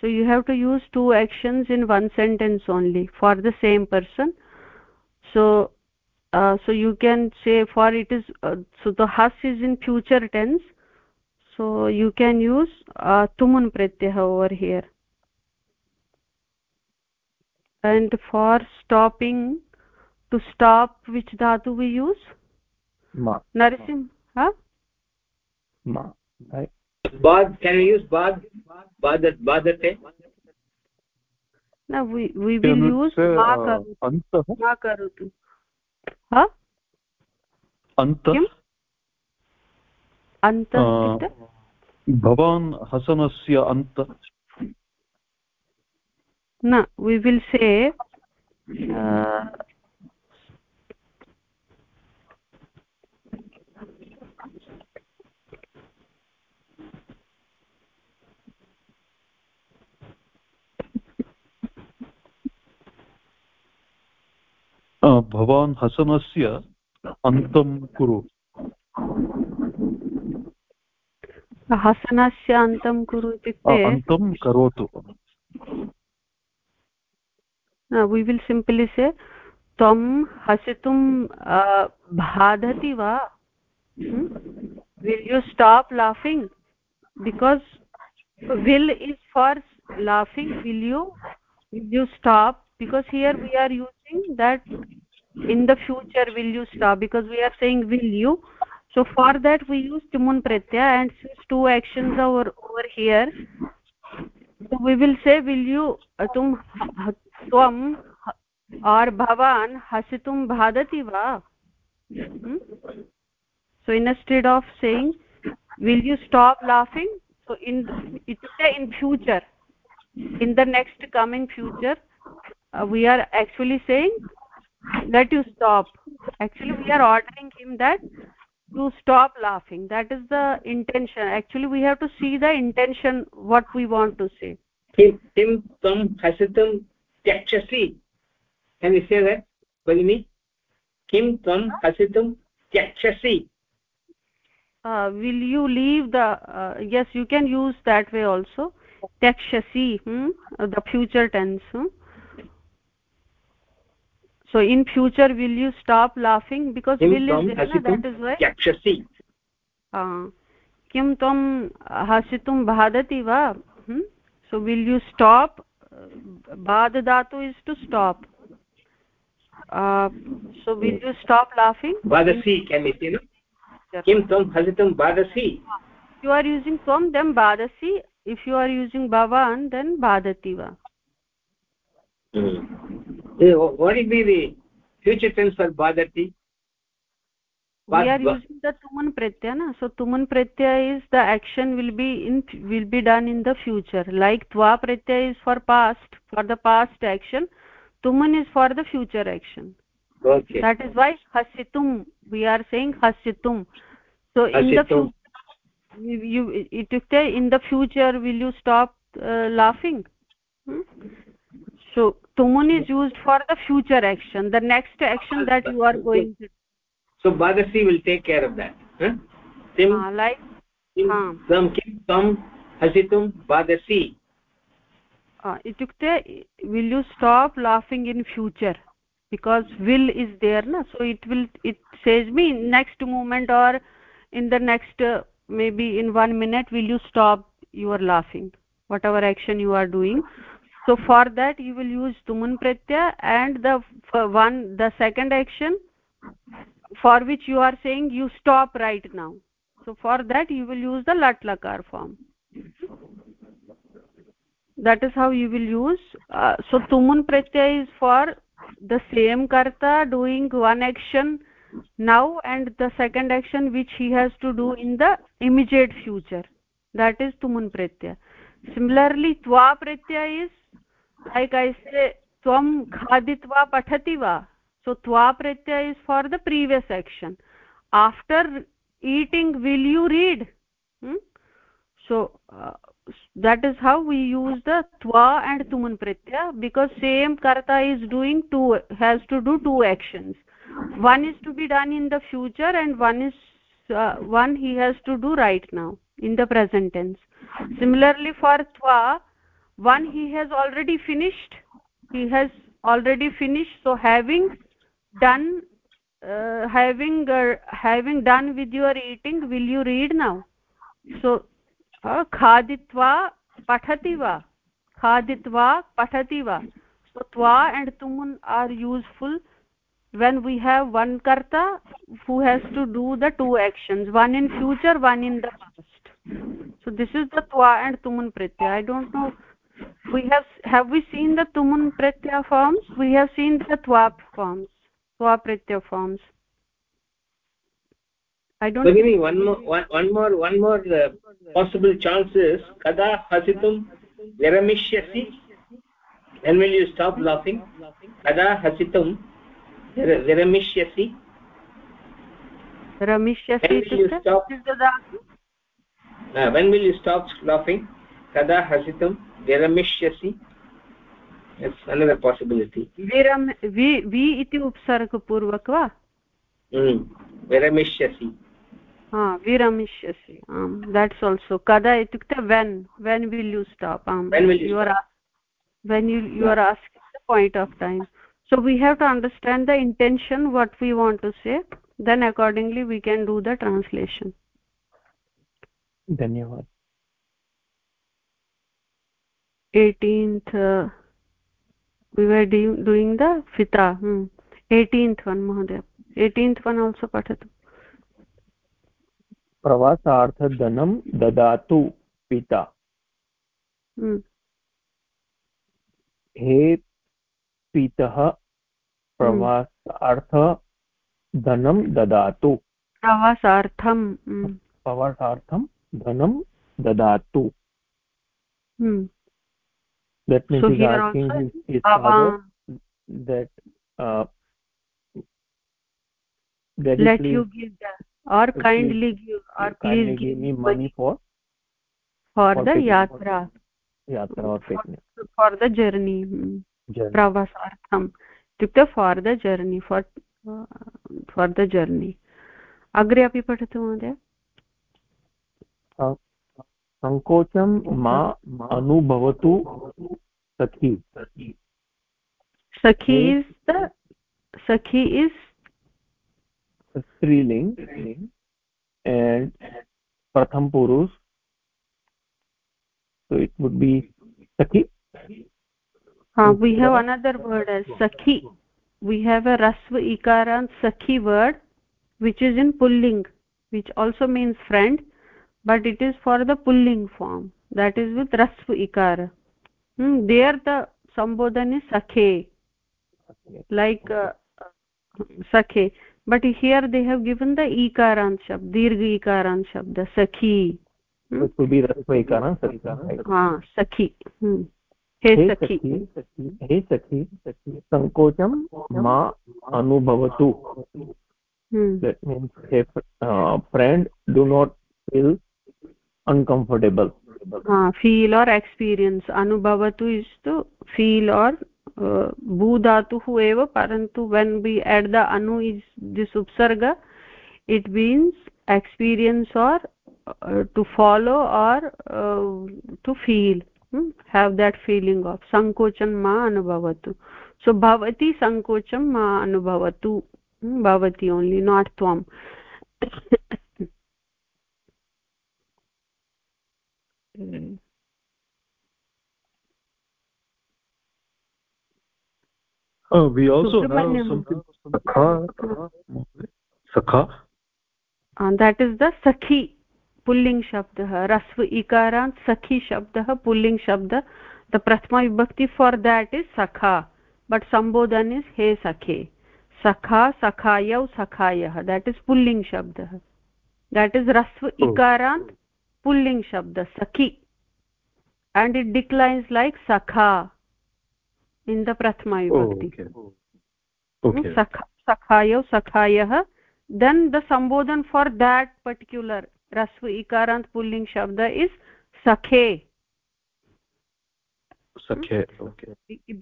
S2: So you have to use two actions in one sentence only for the same person. So uh, so you can say for it is uh, so the has is in future tense. So you can use uh, tumun pratyah over here. And for stopping to stop which dhatu we use?
S5: Ma.
S2: Narasim huh?
S5: Ma right?
S1: Bad can we use bad? Badat badate
S2: no we we will use ma karotu ma karotu
S4: अन्त
S2: अन्त
S4: भवान् हसनस्य अन्त
S2: न we will say
S4: भवान् हसनस्य अन्तं कुरु।
S2: हसनस्य अन्तं कुरु इत्युक्ते
S4: अन्तं करोतु।
S2: वि विल् सिम्पलि से त्वं हसितुं बाधति वा? Will you stop laughing because will is for laughing will you will you stop because here we are that in the future will you stop because we are saying will you. So for that we use timun pratyaya and since two actions are over, over here so we will say will you tum tvam or bhavan hasitum bhadati va? Hmm? so instead of saying will you stop laughing? So in it in future in the next coming future uh, we are actually saying that you stop. Actually we are ordering him that to stop laughing. That is the intention. Actually we have to see the intention what we want to say.
S1: Kim kim tam hasitam tyakshasi. Can you say that bagini kim tam hasitam tyakshasi.
S2: Uh, will you leave the uh, yes you can use that way also. Tyakshasi hmm? Uh, the future tense hmm? So in future will you stop laughing because will is there that is why
S1: yakshasi
S2: kim tvam hasitum bhadati va hmm? so will you stop bad dhatu is to stop uh, so will you stop laughing
S1: badasi can we say no kim tvam hasitum badasi
S2: you are using tvam then badasi if you
S1: hmm. Eh, what will be the future tense for badati
S2: we are using the tuman pratyaya na so tuman pratyaya is the action will be in will be done in the future like tva pratyaya is for past for the past action tuman is for the future action
S1: okay
S2: that is why hasitum we are saying hasitum so in the future you itukte in the future will you stop uh, laughing hmm? So tumun is used for the future action the next action that you are going to
S1: so badasi will take care of that huh? sim?
S2: Uh, like
S1: sam kim tam hasitum badasi
S2: itukte will you stop laughing in future? Because will is there na? So it will it says me next moment or in the next uh, maybe in 1 minute will you stop your laughing? Whatever action you are doing so for that you will use tumun pratyaya and the one the second action for which you are saying you stop right now. So for that you will use the lat lakar form. That is how you will use. Uh, so tumun pratyaya is for the same karta doing one action now and the second action which he has to do in the immediate future. That is tumun pratyaya. Similarly tva pratyaya is like i say tvam khaditva pathati va so tva pratyaya is for the previous action after eating will you read? Hmm? so uh, that is how we use the tva and tuman pratyaya because same karta is doing two has to do two actions. One is to be done in the future and one is uh, one he has to do right now in the present tense. Similarly for tva one he has already finished. He has already finished. So having done uh, having uh, having done with your eating will you read now? So uh, khaditva pathati va khaditva so tva and tumun are useful when we have one karta who has to do the two actions one in future one in the past. So this is the tva and tumun pratyaya. I don't know we have have we seen the tumun pratyaya forms we have seen the twap forms twap pratyaya forms i don't
S1: Bagini, one more one, one more one more uh, possible chance kada hasitum niramishyasi When will you stop laughing? Kada hasitum niramishyasi
S2: ramishyasi
S1: when will you stop uh, when will you stop laughing?
S2: कदा हसितुं विरमिष्यसि। Possibility विरम् वि
S1: वि
S2: इति उपसर्गपूर्वक वा? Hmm. विरमिष्यसि। हा विरमिष्यसि। आम् that's also कदा इत्युक्ते when
S1: when will you
S2: stop um when you are ask point of time so we have to understand the intention what we want to say then accordingly we can do the translation
S5: धन्यवादः।
S2: 18th uh, we were doing the fita hmm. 18th one mahoday 18th one also patatu
S5: प्रवासार्थधनं ददातु पिता हे पितः प्रवासार्थ धनं ददातु
S2: प्रवासार्थं
S5: प्रवासार्थं धनं ददातु that means
S2: so
S5: he's asking also, his, his father that uh,
S2: that let please, you give the or kindly please, give or please
S5: give, give me money for
S2: for, for the yatra
S5: yatra or picnic
S2: for, for the journey, journey. pravasartham इत्युक्ते for the journey for for the journey अग्रे अपि पठतु महोदय
S5: संकोचं मा अनुभवतु सखी।
S2: सखी is सखी is स्त्रीलिङ्ग्
S5: एण्ड् प्रथम सो इट् वुड् बी सखी। वी हेव्
S2: अनदर् वर्ड् सखी। वी हेव् अ रस्व इकारान् सखी word which is in pulling which also means friend but it is for the pulling form that is with rasva ikara hmm, there the sambodhan is sakhe like uh, sakhe but here they have given the ikarant shabd dirgha ikarant shabd sakhi
S5: hmm? will be rasva ikarant sakhi
S2: ha sakhi hmm. हे सखी
S5: हे सखी सङ्कोचं मा अनुभवतु that means a uh, friend do not feel uncomfortable
S2: feel or experience अनुभवतु इस्तु feel or भू धातुः एव परन्तु वेन् बि एट् द अनु is this उप्सर्ग it means experience or to follow or to feel have that feeling of सङ्कोचं मा अनुभवतु। So भवती सङ्कोचं मा अनुभवतु हम्म, भवती ओन्ली नाट् त्वम् Mm.
S4: Oh, we also have something sakha. Sakha?
S2: Uh, that is the sakhi pulling shabdah. Rasv ikaran sakhi shabdah pulling shabdah. The prathama vibhakti for that is sakha. But sambodhan is he sakhe. Sakha sakhayau sakhayah. That is pulling shabdah. That is rasv oh. ikarant पुल्लिङ्ग् शब्द सखी and it declines like सखा in the प्रथमा भवति सखायौ सखायः then the सम्बोधन् for that particular रस्व इकारान्त् पुल्लिङ्ग् शब्द
S4: इस् सखे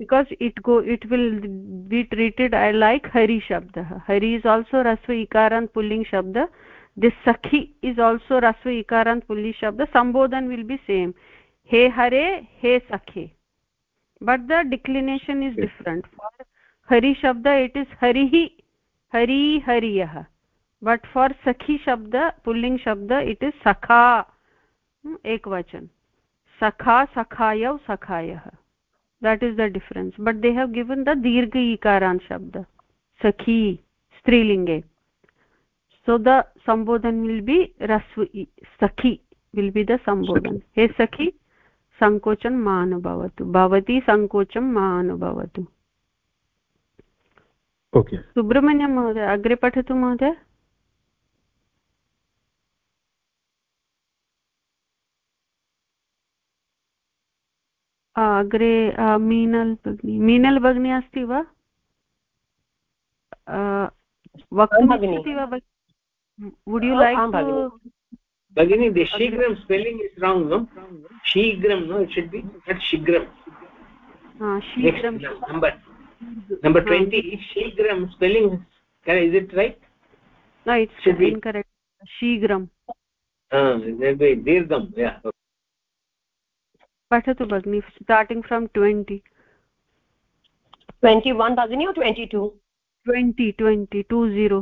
S2: because it go it will be treated I like Hari शब्दः हरि इस् आल्सो रस्व इकारान्त् पुल्लिङ्ग् शब्द this sakhi is also rasva ikarant pulling shabda sambodhan will be same he hare he sakhe but the declination is different for hari shabda it is harihi hari hariyah but for sakhi shabda pulling shabda it is sakha ekvachan sakha sakhayav sakhayah that is the difference but they have given the dirgha ikaran shabda sakhi strilinge so the sambodhan will be rasvi sakhi will be the sambodhan he sakhi सङ्कोचं मा अनुभवतु। भवती सङ्कोचं मा अनुभवतु। सुब्रह्मण्यं महोदय अग्रे पठतु महोदय। अग्रे मीनल् भगिनी। मीनल् भगिनी अस्ति वा? वक्तुमिच्छति वा? वुड् यु लैक्
S1: भगिनी the shigram spelling is wrong no shigram no it should be not shigram
S2: ah shigram
S1: number number 20 shigram spelling is it right
S2: no it should be incorrect shigram
S1: ah that be dirgham yeah
S2: पठतु भगिनि starting from twenty
S6: twenty one भगिनि twenty two
S2: twenty twenty two zero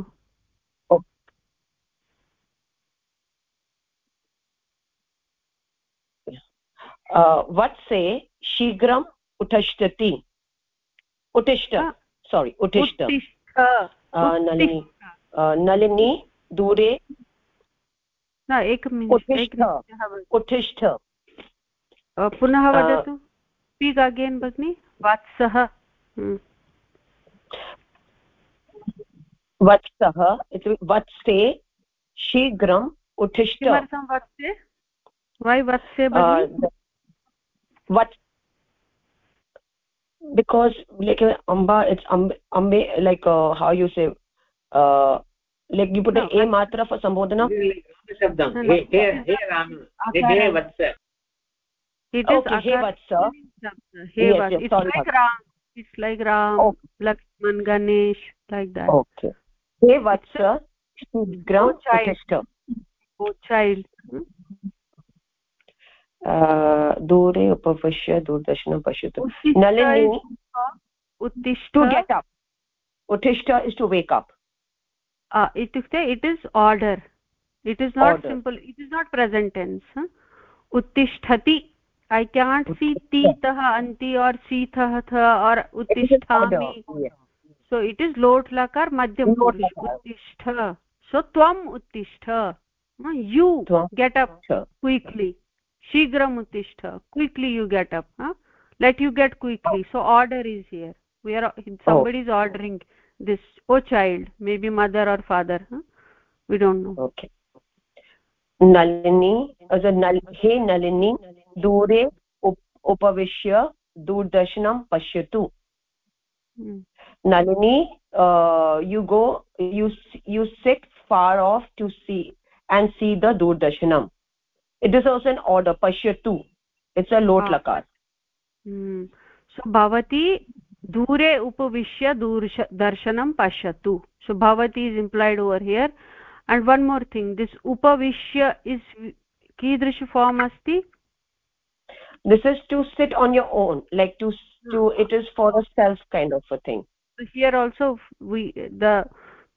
S6: वत्से शीघ्रम् उठष्टति? उत्तिष्ठ सोरि उत्तिष्ठ नलिनी नलिनी दूरे। उत्तिष्ठ
S2: पुनः वदतु। स्पीक् अगेन् भगिनि। वत्सः।
S6: वत्सः वत्से शीघ्रम् उत्तिष्ठ
S2: किमर्थं वत्से? वै वत्से
S6: वत् because like amba it's ambe, ambe like uh, how you say uh, like you put no, a matra for sambodhana
S1: shabdam hey hey hey ram hey vatsa
S2: it is okay,
S6: hey vatsa
S2: hey yes, yes, it's sorry, like ram it's like ram okay. lakshman ganesh like that
S6: okay hey vatsa gram child
S2: oh child
S6: दूरे उपविश्य दूरदर्शनं पश्यतु। नलिनी
S2: उत्तिष्ठ
S6: to get up उत्तिष्ठ is to wake up
S2: इत्युक्ते it is order it is not simple it is not present tense उत्तिष्ठति I can't see तीतः अन्ति or सीतः थ और् उत्तिष्ठामि सो इट् इस् लोट् लकार। मध्यम उत्तिष्ठ सो त्वम् उत्तिष्ठ you get up quickly शीघ्रम् उत्तिष्ठ quickly you get up let you get quickly so order is here we are somebody is ordering this oh child maybe mother or father huh? we don't know
S6: okay nalini as a nal he nalini dure upavishya durdarshanam pashyatu hmm. nalini uh, you go you you sit far off to see and see the durdarshanam it is also an order pashyatu it's a lot ah. lakar
S2: hmm. so bhavati दूरे उपविश्य दूर्श दर्शनं पश्यतु so bhavati is implied over here and one more thing this upavishya is kidrish form asti
S6: this is to sit on your own like to to it is for a self kind of a thing
S2: so here also we the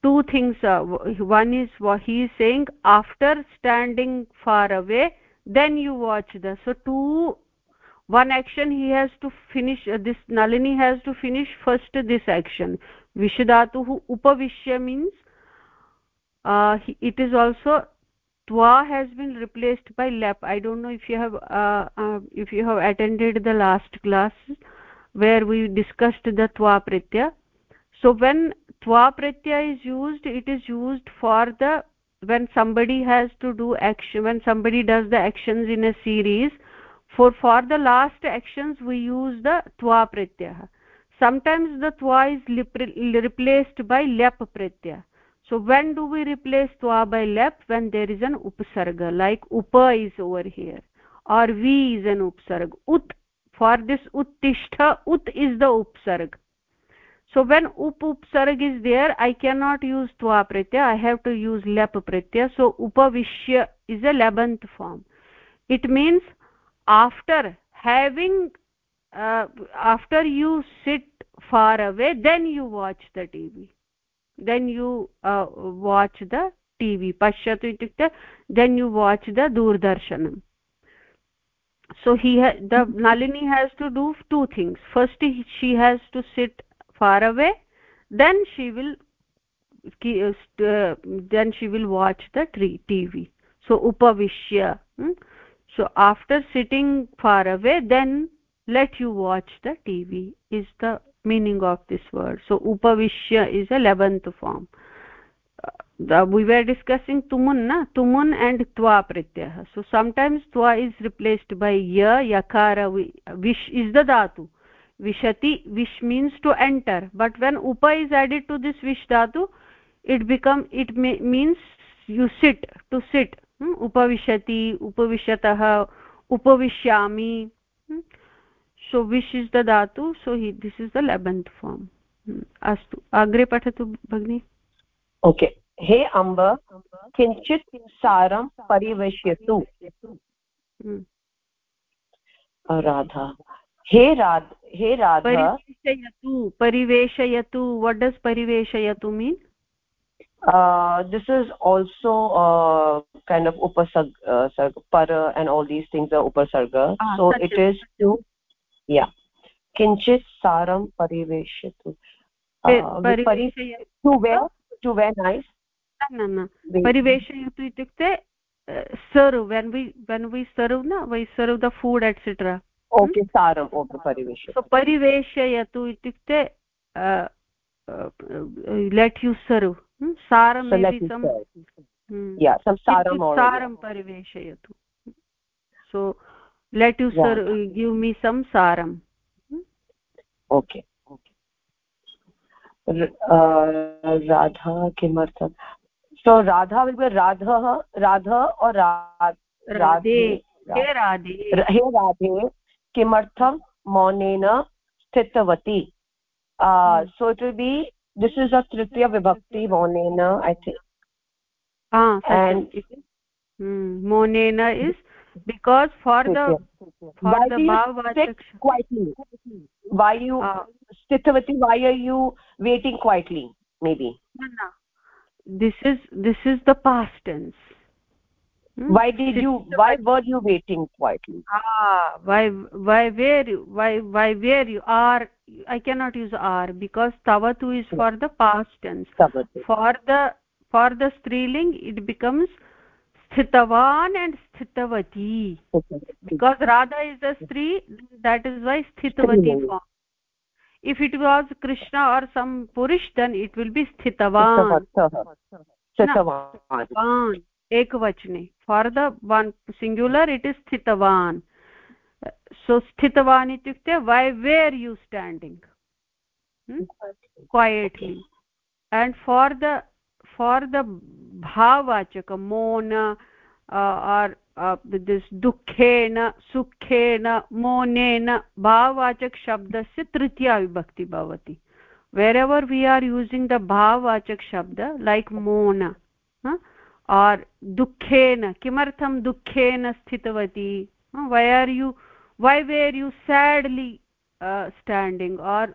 S2: two things uh, one is what he is saying after standing far away then you watch the so two one action he has to finish uh, this nalini has to finish first this action. Vishadatuh upavishya means uh, it is also twa has been replaced by lap. I don't know if you have uh, uh, if you have attended the last class where we discussed the twa pratyaya so when twa pratyaya is used it is used for the when somebody has to do action when somebody does the actions in a series for for the last actions we use the twa pratyaya. Sometimes the twa is replaced by lep pratyaya. So when do we replace twa by lep? When there is an upsarga like upa is over here or v is an upsarg. Ut for this uttishtha ut is the upsarg so when up upsarg is there i cannot use twa pratyaya i have to use lep pratyaya so upavishya is a 11th form. It means after having uh, after you sit far away then you watch the tv then you uh, watch the tv pashyatu itukte then you watch the doordarshanam. So he the nalini has to do two things. First she has to sit far away then she will uh, then she will watch the tv so upavishya hmm? so after sitting far away then let you watch the tv is the meaning of this word. So upavishya is a 11th form. Uh, the, we were discussing tumun na? Tumun and twa pratyah. So sometimes twa is replaced by ya yakara vish is the dhatu vishati vish means to enter but when upa is added to this vish dhatu it become it may, means you sit to sit hmm? upavishati उपविशति उपविशतः उपविश्यामि सो विश् is the धातु so he this is the eleventh form अस्तु अग्रे पठतु भगिनि
S6: okay हे अम्ब किञ्चित् सारं परिवेशयतु राधा हे राध हे राधा
S2: परिवेशयतु परिवेशयतु वट् does परिवेशयतु mean
S6: uh, this is also uh, kind of upasarga uh, para and all these things are upasarga ah, so it is to yeah kinchit saram pariveshatu uh, to wear to wear nice
S2: न न परिवेशयतु इत्युक्ते सर्व् when we when we सर्व् न वै सर्व् the food etcetera
S6: okay सारम् okay परिवेश
S2: परिवेशयतु इत्युक्ते लेट् यु सर्व् सारं सारं परिवेशयतु. सो लेट् यु सर्. Give मी सम् सारम्
S6: ओके राधा किमर्थं? सो राधा विल् बि राधः राध और
S2: राधे हे राधे.
S6: हे राधे किमर्थं मौनेन स्थितवती so it will be this is a tritiya vibhakti monena i think
S2: ah and hmm, monena is because for the for
S6: why the bhav quietly why you uh, stithavati why are you waiting quietly maybe no, no.
S2: this is this is the past tense
S6: hmm? why did you why were you waiting quietly?
S2: Ah why why where you why why where you are i cannot use are because tavatu is for the past tense. Tavatu. for the for the striling it becomes sthitavan and sthitavati okay. because radha is a stri that is why sthitavati form. If it was krishna or some purush then it will be sthitavan sthitavan एकवचने for the one singular it is स्थितवान् so स्थितवान् इत्युक्ते why were you standing quietly and for the for the भावाचक मोन आर् दुःखेन सुखेन मौनेन भाववाचकशब्दस्य तृतीया विभक्ति भवति wherever we are using the भाववाचक शब्द लैक् मौन आर् दुःखेन, किमर्थं दुःखेन स्थितवती? Why are you why were you sadly standing or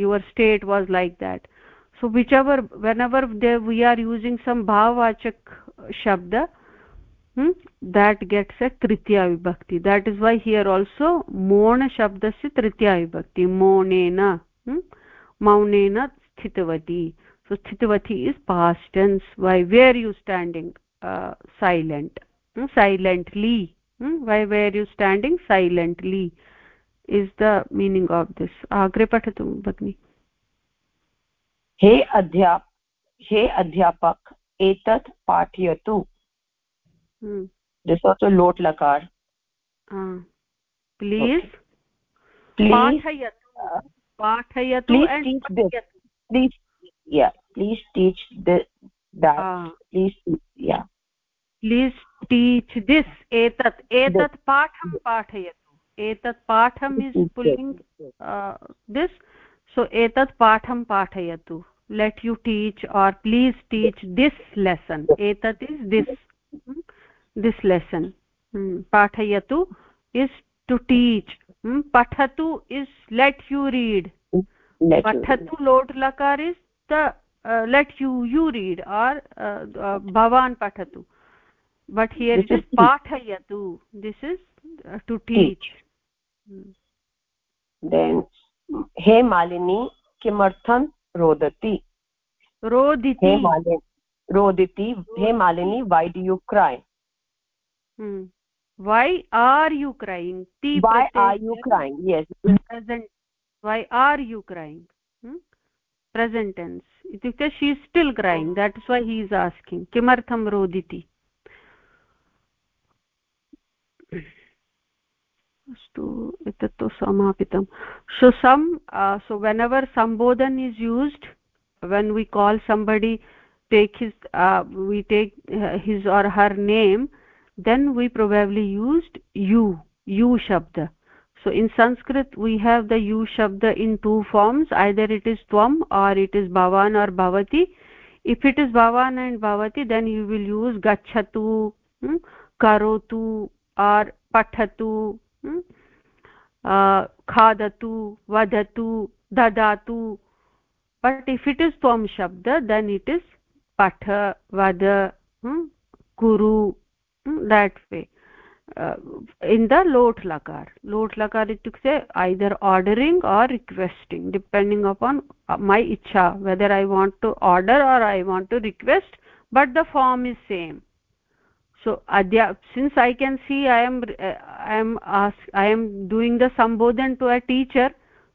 S2: your state was like that so whichever whenever they we are using some भाववाचक शब्द दैट गेट्स ए तृतीया विभक्ति that that is why here मोन शब्द से तृतीया विभक्ति मौनेन मौन स्थितवती so sthitavati is past tense why were you standing uh, silent hmm, silently hmm, why were you standing silently is the meaning of this agre pathatu bhagni
S6: हे अध्याप हे अध्यापक एतत् पाठयतु this also लोट् लकार
S2: प्लीस् पाठयतु पाठयतु
S6: please yeah please teach the that ah. please yeah
S2: please teach this etat etat patham pathayatu etat patham is pulling uh, this so etat patham pathayatu let you teach or please teach this lesson etat is this hmm? this lesson hmm. pathayatu is to teach hmm? pathatu is let you read pathatu lot lakar is the uh, let you you read or uh, uh, bhavan pathatu but here this it is, is pathayatu this is uh, to teach, teach.
S6: Hmm. then हे मालिनी किमर्थं रोदति
S2: रोदिति
S6: रोदिति हे Malini why do you cry
S2: why are you crying
S6: ti why are you crying yes
S2: present why are you crying hmm? Present tense इत्युक्ते she is still crying that is why he is asking किमर्थं रोदिति अस्तु तो समापितं. So some so whenever सम्बोधन् is used when we call somebody take his we take his or her name then we probably used you you शब्द so in sanskrit we have the you shabda in two forms either it is tvam or it is bhavan or bhavati if it is bhavan and bhavati then you will use gachhatu hmm, karotu or pathatu hmm, uh, khadatu vadatu dadatu but if it is tvam shabda then it is patha vada hmm, kuru hmm, that way uh, in the lot lakar. Lot lakar itukte either ordering or requesting depending upon uh, my ichha whether i want to order or i want to request but the form is same. So adya since i can see i am uh, i am ask, i am doing the sambodhan to a teacher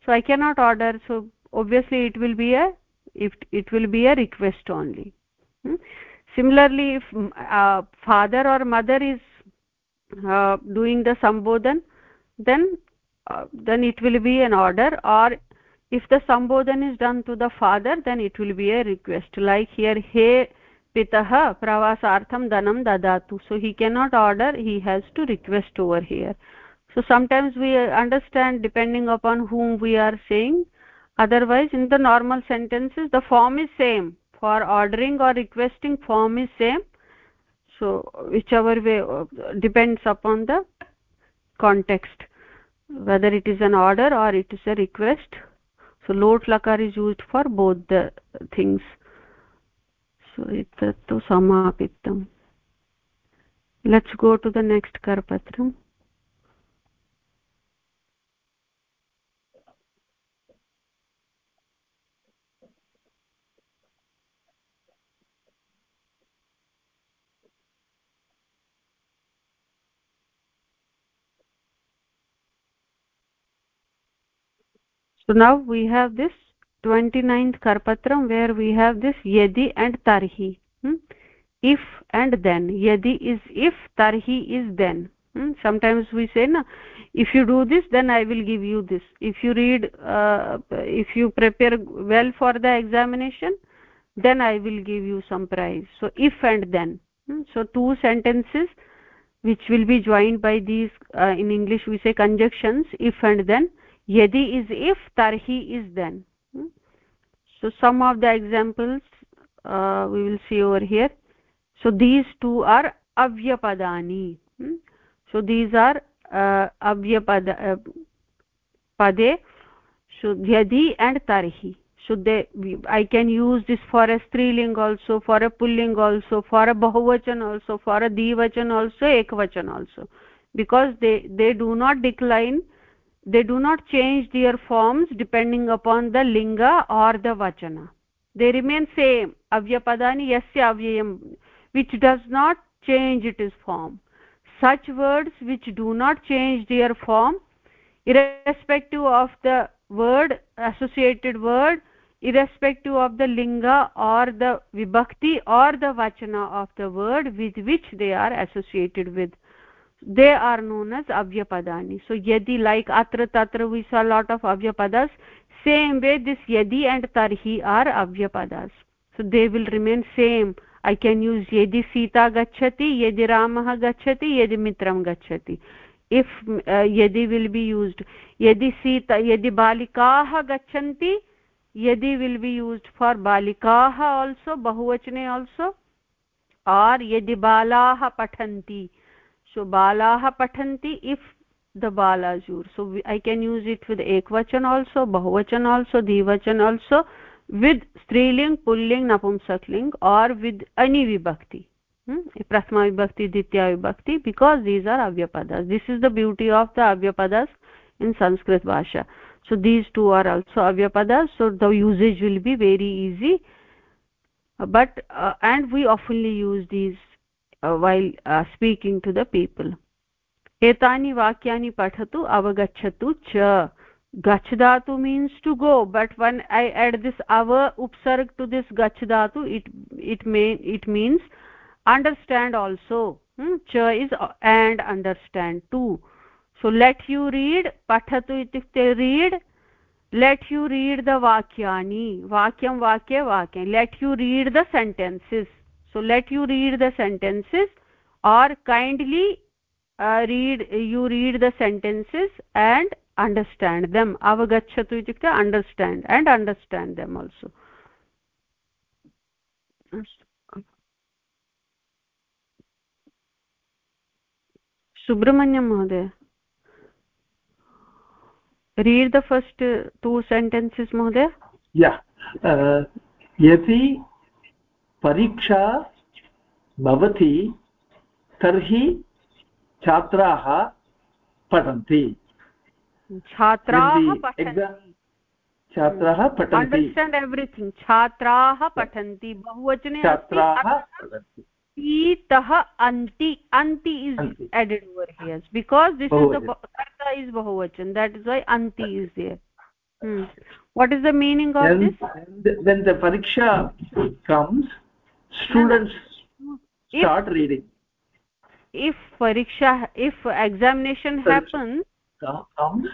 S2: so i cannot order. So obviously it will be a if it will be a request only. Hmm? similarly if father or mother is uh, doing the sambodhan then uh, then it will be an order. Or if the sambodhan is done to the father then it will be a request. Like here he pitah pravasartham dhanam dadatu. So he cannot order he has to request over here. So sometimes we understand depending upon whom we are saying. Otherwise in the normal sentences the form is same. For ordering or requesting form is same so whichever way uh, depends upon the context whether it is an order or it is a request. So lot lakar is used for both the things. So etattu samapitam um, let's go to the next karpatram so now we have this 29th karpatram where we have this yadi and tarhi. Hmm? if and then. Yadi is if tarhi is then. Hmm? sometimes we say na if you do this then i will give you this. If you read uh, if you prepare well for the examination then i will give you some prize. So if and then. Hmm? so two sentences which will be joined by these uh, in english we say conjunctions if and then yadi is if tarhi is then hmm? so some of the examples uh, we will see over here so these two are avyapadani hmm? so these are uh, avyapada uh, pade so yadi and tarhi so they i can use this for a striling also for a pulling also for a bahuvachan also for a divachan also ekvachan also because they they do not decline they do not change their forms depending upon the linga or the vachana. They remain same. Avyapadani yasya avyayam which does not change its form. Such words which do not change their form irrespective of the word associated word irrespective of the linga or the vibhakti or the vachana of the word with which they are associated with they are known as avyapadani so yadi like atra tatra we saw a lot of avyapadas same way this yadi and tarhi are avyapadas so they will remain same i can use yadi sita gachati yadi ramah gachati yadi mitram gachati if uh, yadi will be used yadi sita yadi balikah gachanti yadi will be used for balikah also bahuvachane also or yadi balah pathanti so बाला पठंती if the बालाजूर् so I can use it with एक वचन also बहुवचन also द्विवचन also with स्त्रीलिङ्ग्, पुल्लिङ्ग्, नपुंसकलिङ्ग् or with any विभक्ति। Hmm, प्रथमाविभक्ति द्वितीयाविभक्ति because these are अव्यपदास्। This is the beauty of the अव्यपदास् in Sanskrit भाषा। So these two are also अव्यपदास् so the usages will be very easy but and we awfully use these uh, while uh, speaking to the people. Etani vakyani pathatu avagachatu cha gach dhatu means to go but when i add this ava upsarg to this gach dhatu it it means understand also. Hmm? is and understand too so let you read pathatu itukte read. Let you read the vakyani. Vakyam vakya vakya let you read the sentences so let you read the sentences or kindly uh, read you read the sentences and understand them. Avagachatu itukte understand and understand them also. Subramanyam mahoday read the first two sentences mohoday
S3: yeah. Uh, यदि परीक्षा भवति तर्हि छात्राः पठन्ति।
S2: छात्राः
S3: पठन्ति।
S2: Understand everything छात्राः पठन्ति। हाँ। बहुवचने
S3: छात्राः
S2: तः अन्ति। अन्ति is added over here's because this is दर्ता इस् बहुवचन। देट् इस् वै अन्ति is there what is the meaning of this
S3: then परीक्षा students if, start reading
S2: if pariksha if examination happens
S3: comes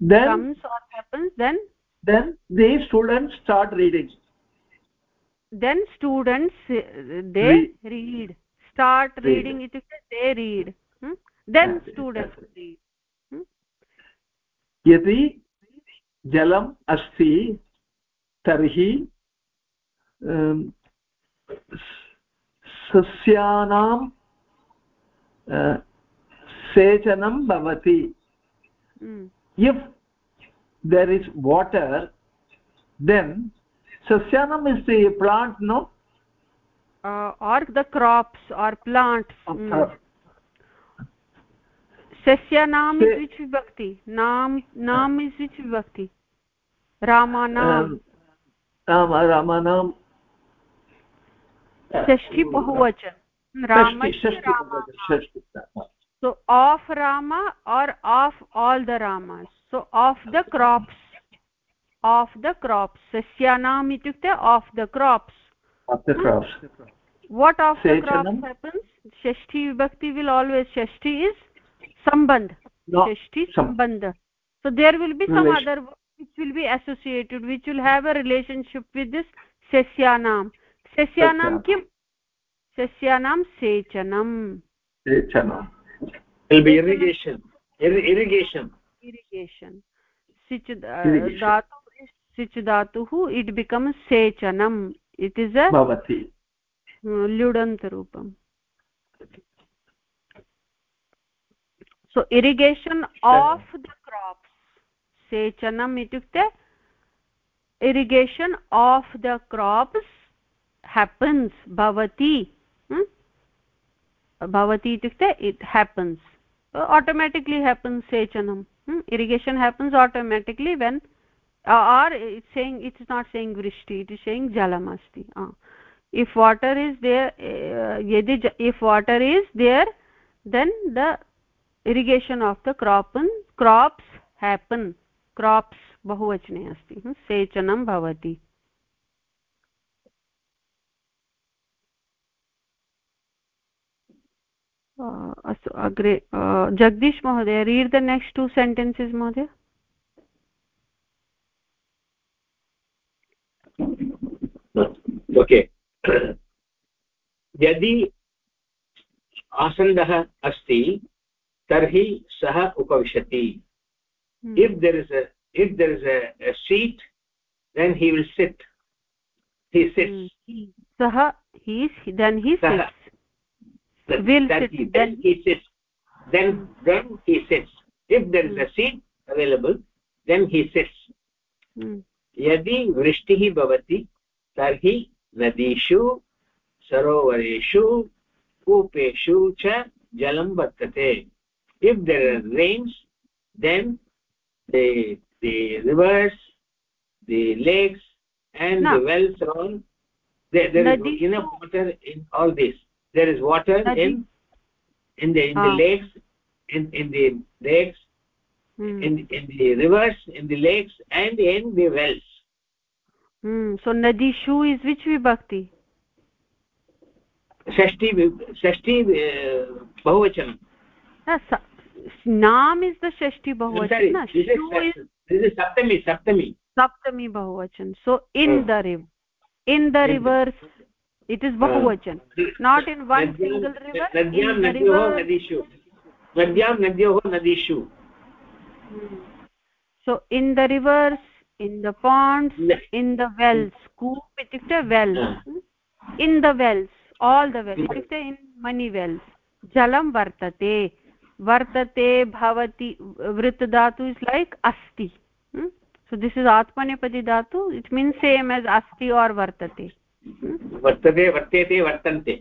S3: then
S2: comes or happens then
S3: then the students start reading
S2: then students they read, read. start read. reading it they read hmm? then students read hmm?
S3: यदि जलम् अस्ति तर्हि सस्यानां सेचनं भवति। If there is water then सस्यानम् अस्ति plant no
S2: or the crops are plant सस्यानां which विभक्ति नाम नाम इस् विच् विभक्ति
S3: रामानां रामानां
S2: षष्ठी बहुवचन रामी। सो ऑफ़ रामा और of all the Rama so of the crops of the crops सस्यानाम of the crops
S3: of
S2: what of the crops happens षष्ठी विभक्ति will always षष्ठी is संबंध षष्ठी संबंध so there will be some other which will be associated which will have a relationship with this
S3: सस्यानाम
S1: सस्यानां किं सस्यानां सेचनम्।
S2: इरिगेशन् इरिगेशन् सिच् धातु सिच् धातुः इट् बिकम् सेचनम्। इट् इस्
S3: अति
S2: ल्युडन्तरूपम्। So irrigation of the crops सेचनम् इत्युक्ते irrigation of the crops hmm? bhavati itukte it happens automatically happens sechanam hmm? irrigation happens automatically when uh, or it's saying it's not saying vrishti it is saying jalam asti uh. if water is there uh, yadi if water is there then the irrigation of the crop crops happen crops bahuvachane asti sechanam bhavati अस्तु अग्रे जगदीश महोदय read the next two sentences महोदय।
S1: Okay यदि आसन्दः अस्ति तर्हि सः उपविशति। If there is if there is seat then he will sit he sits.
S2: saha he is then he sits. Will
S1: sit he, then he sits then then he sits if there is a seat available then he sits यदि वृष्टिः भवति तर्हि नदीषु सरोवरेषु कूपेषु च जलं वर्तते if there are rains then the the rivers the lakes and no. the wells are all there, there is enough water in all this there is water in in the in ah. the lakes in in the lakes hmm. in in the rivers in the lakes and in the wells
S2: hmm so nadi shu is which vibhakti
S1: षष्टि षष्टि बहुवचनं
S2: नाम is the षष्टि बहुवचन
S1: सप्तमी सप्तमी
S2: saptami bahuvachan so in the river in the rivers It is bahuvachan not in one single river
S1: nadyam nadyoh nadishu nadyam nadyoh nadishu
S2: so in the rivers in the ponds in the wells coop itukte well in the wells all the wells itukte in many wells jalam vartate vartate bhavati vrit dhatu is like asti hmm? so this is atmanepadi dhatu it means same as asti or vartate
S1: Mm-hmm. वर्तते वर्तेते वर्तन्ते।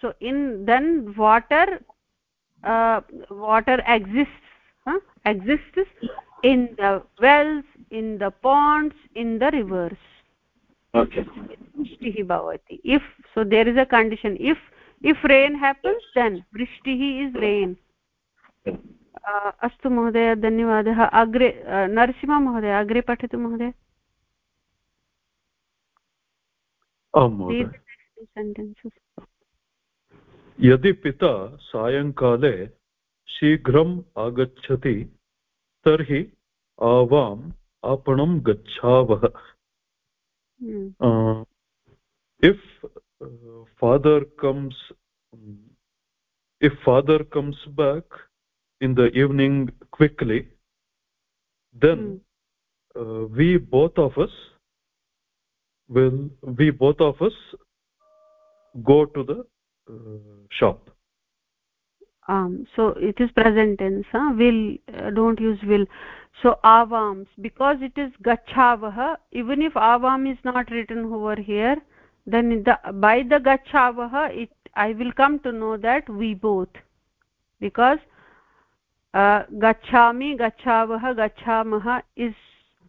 S2: So in then water water exist exist in the wells in the ponds in the rivers वृष्टिः भवति। If so there is a condition if if rain happens then वृष्टिः is rain uh, अस्तु महोदय धन्यवादः। अग्रे uh, नरसिंहमहोदय अग्रे पठतु महोदय।
S4: यदि पिता सायङ्काले शीघ्रम् आगच्छति तर्हि आवाम् आपणं गच्छावः। If father comes if father comes back in the evening quickly then mm. uh, we both of us will we both of us go to the uh, shop?
S2: Um so it is present tense huh? will uh, don't use will. So avams because it is gachavah even if avam is not written over here then the by the gachavah it i will come to know that we both. Because gachami gachavah gachamah is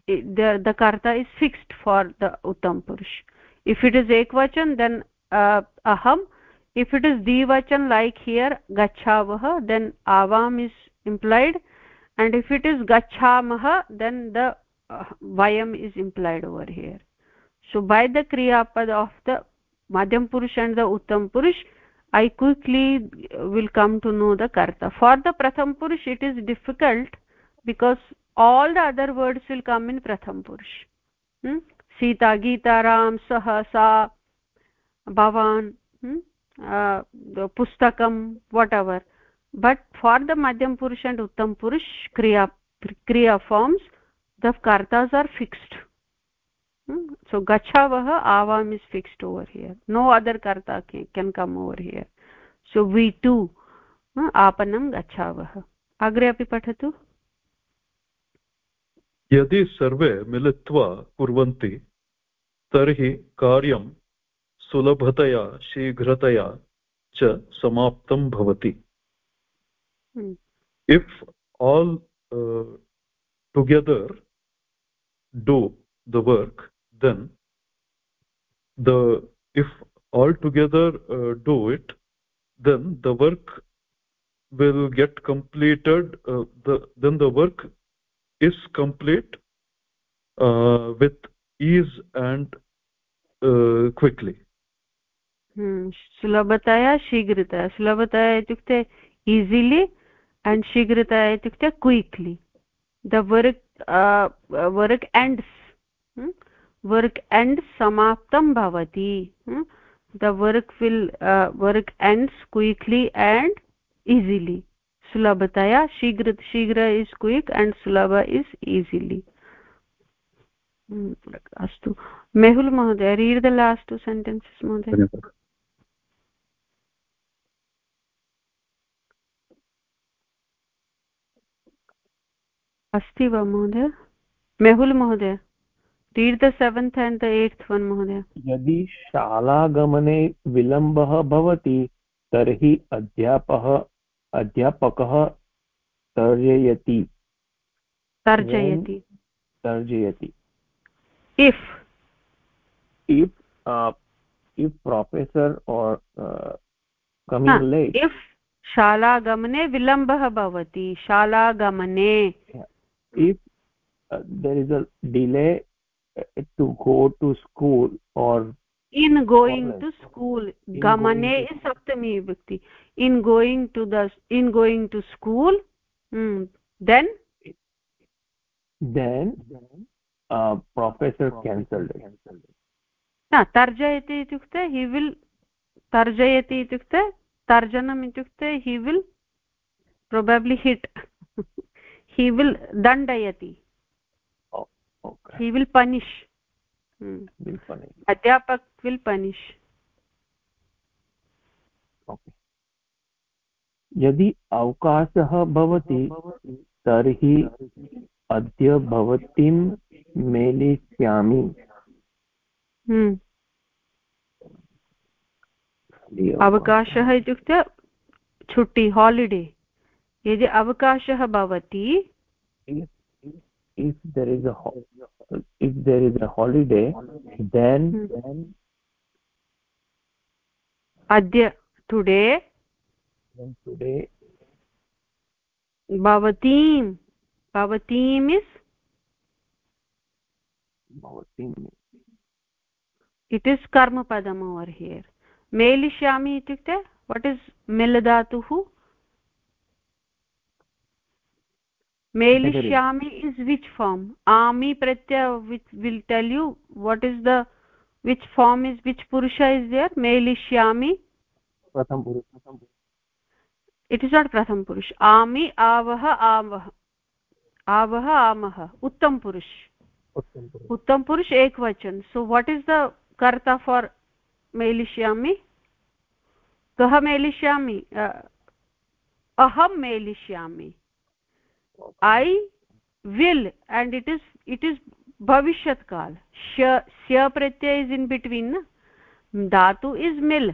S2: the the karta is fixed for the uttam purush. If it is ekvachan then uh, aham. If it is dvachan like here gachavah then avam is implied. And if it is gachamah then the uh, vayam is implied over here. So by the kriya pad of the madhyam purush and the uttam purush i quickly will come to know the karta. For the pratham purush it is difficult because all the other words will come in pratham purush hmm? sita geeta ram sah sa bhavan hmm? uh, pustakam whatever but for the madhyam purush and uttam purush kriya kriya forms the kartas are fixed hmm? so gachavah avam is fixed over here no other karta can, can come over here so we too आपणं गच्छावः अग्रे अपि पठतु
S4: यदि सर्वे मिलित्वा कुर्वन्ति तर्हि कार्यं सुलभतया शीघ्रतया च समाप्तं भवति। If all together do the work then the if all together do it then the work will get completed then the work is complete uh, with ease and uh, quickly
S2: सुलभतया शीघ्रतया सुलभतया इत्युक्ते ईसिलि and शीघ्रतया इत्युक्ते quickly the work uh, work ends hmm? work ends samaptam bhavati hmm? the work will uh, work sulabhataya shigra shigra is quick and sulabha is easily अस्तु। मेहुल् महोदय read the last two sentences महोदय। अस्ति वा महोदय? मेहुल् महोदय read the seventh and the eighth one महोदय।
S5: यदि शालागमने विलम्बः भवति तर्हि अध्यापः अध्यापकः तर्जयति।
S2: तर्जयति।
S5: तर्जयति। इफ् इफ् इफ् प्रोफेसर् और् कमिले
S2: इफ् शालागमने विलम्बः भवति शालागमने।
S5: If there is a delay to go to school
S2: और् इन गोयिङ्ग् टु स्कूल् गमने सप्तमी विभक्ति in going to the in going to school then
S5: then professor cancelled
S2: तर्जयति इत्युक्ते हि विल् तर्जयति इत्युक्ते तर्जनम् इत्युक्ते he will probably hit he will
S5: दण्डयति
S2: he will punish
S5: hmm. will punish. Okay. यदि अवकाशः भवति तर्हि अद्य भवतीं मेलिष्यामि।
S2: अवकाशः इत्युक्ते छुट्टि हालिडे यदि अवकाशः भवति
S5: if there is a if there is a holiday then
S2: then adya today
S5: then today
S2: bhavatim bhavatim is
S5: bhavatim
S2: it is karma padam over here melishyami ityukte what is mil dhatuh मेलिष्यामि is which form आमि प्रत्य will tell you what is the which form is which पुरुष
S5: is there
S2: मेलिष्यामि it is not प्रथम पुरुष आमि आवः आवः आवः आमः उत्तम पुरुष उत्तम पुरुष एकवचन सो वट् इज़ द कर्ता फॉर मेलिष्यामि कह मेलिष्यामि अहम मेलिष्यामि i will and it is it is bhavishyat kal sya sya pratyay is in between na dhatu is mil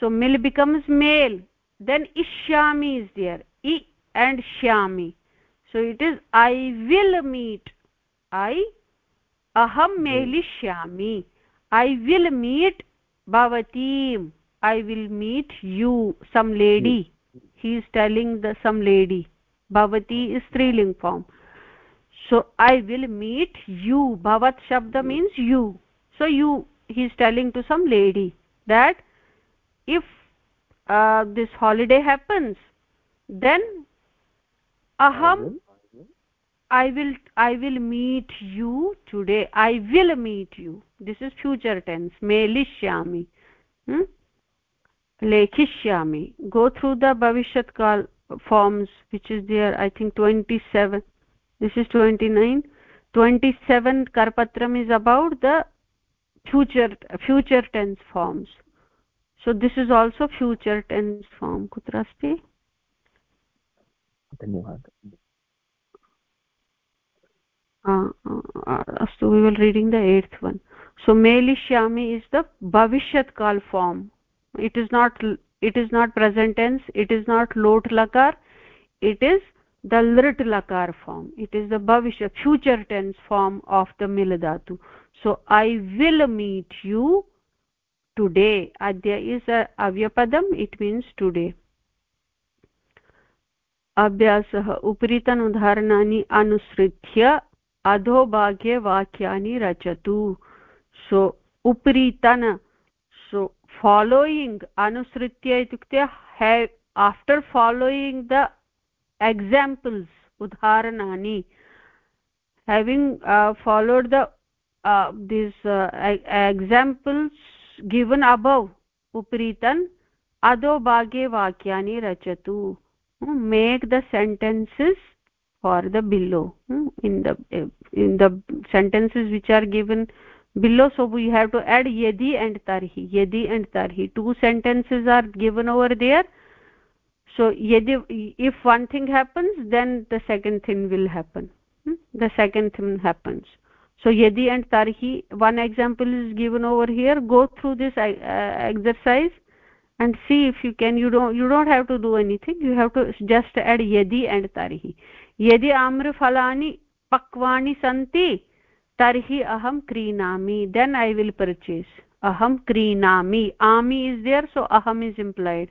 S2: so mil becomes male then ishyami is there i and shyami so it is i will meet i aham melishyami i will meet bhavatim i will meet you some lady he is telling the some lady bhavati is striling form. So i will meet you. bhavat shabda means you. So you he is telling to some lady that if uh, this holiday happens then aham i will i will meet you today. I will meet you. This is future tense. Melishyami hmm? lekhishyami go through the bhavishyat kal forms which is there i think 27 this is 29 27 karpatram is about the future future tense forms so this is also future tense form kutra asti
S5: धन्यवादः
S2: अस्तु we will reading the eighth one so melishyami is the bhavishyat kal form it is not it is not present tense it is not lot lakar it is the lit lakar form it is the bhavishya future tense form of the mil dhatu so i will meet you today adya is a avyapadam it means today अभ्यासः उपरितन उदाहरणानि अनुसृत्य अधोभागे वाक्यानि रचतु सो उपरितन सो following अनुसृत्य इत्युक्ते after following the examples उदाहरणानि having followed the this examples given above उपरितन् अधोभागे वाक्यानि रचतु make the sentences for the below hmm? in the in the sentences which are given below so we have to add yadi and tarhi. Yadi and tarhi. Two sentences are given over there. So yadi if one thing happens then the second thing will happen. Hmm? The second thing happens. So yadi and tarhi one example is given over here. Go through this uh, uh, exercise and see if you can. You don't you don't have to do anything. You have to just add yadi and tarhi. Yadi amra phalani pakwani santi tarhi aham krinami then i will purchase. aham krinami ami is there so aham is implied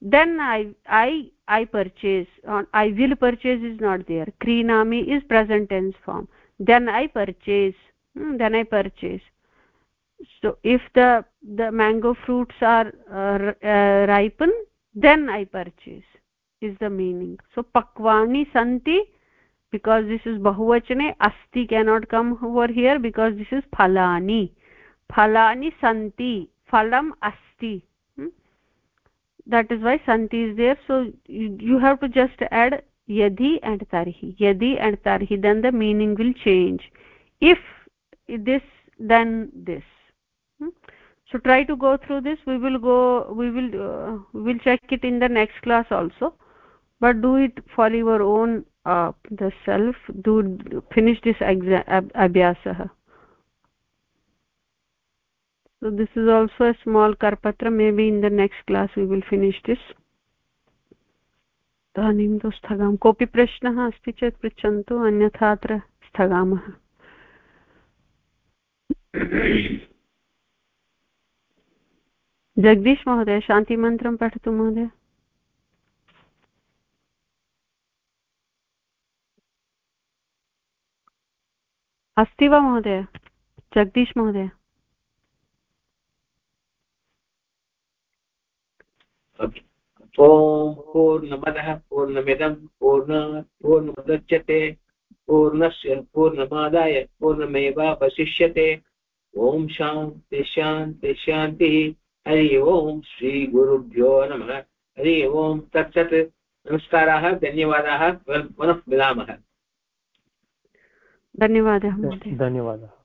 S2: then i i i purchase i will purchase is not there. Krinami is present tense form. Then i purchase hmm, then i purchase. So if the the mango fruits are uh, uh, ripen then i purchase is the meaning. So pakwani santi because this is bahuvachane asti cannot come over here because this is phalani. Phalani santi phalam asti. Hmm? that is why santi is there. So you, you have to just add yadi and tarhi yadi and tarhi then the meaning will change. If this then this. Hmm? so try to go through this. We will go we will uh, we will check it in the next class also but do it for your own uh, the self do finish this abhyasah so this is also a small karpatra maybe in the next class we will finish this इदानीं तु स्थगामः कोऽपि प्रश्नः अस्ति चेत् पृच्छन्तु अन्यथा अत्र स्थगामः जगदीश महोदय शान्तिमन्त्रं पठतु महोदय अस्ति वा महोदय? जगदीश महोदय।
S1: ॐ पूर्णमदः पूर्णमिदं पूर्ण पूर्णमुदच्यते पूर्णस्य पूर्णमादाय पूर्णमेवावशिष्यते। ॐ शान्ति शान्ति शान्तिः। हरि ओम् श्रीगुरुभ्यो नमः। हरि ओम् तत्सत्। नमस्काराः, धन्यवादाः। पुनः मिलामः।
S2: धन्यवादः
S5: धन्यवादः।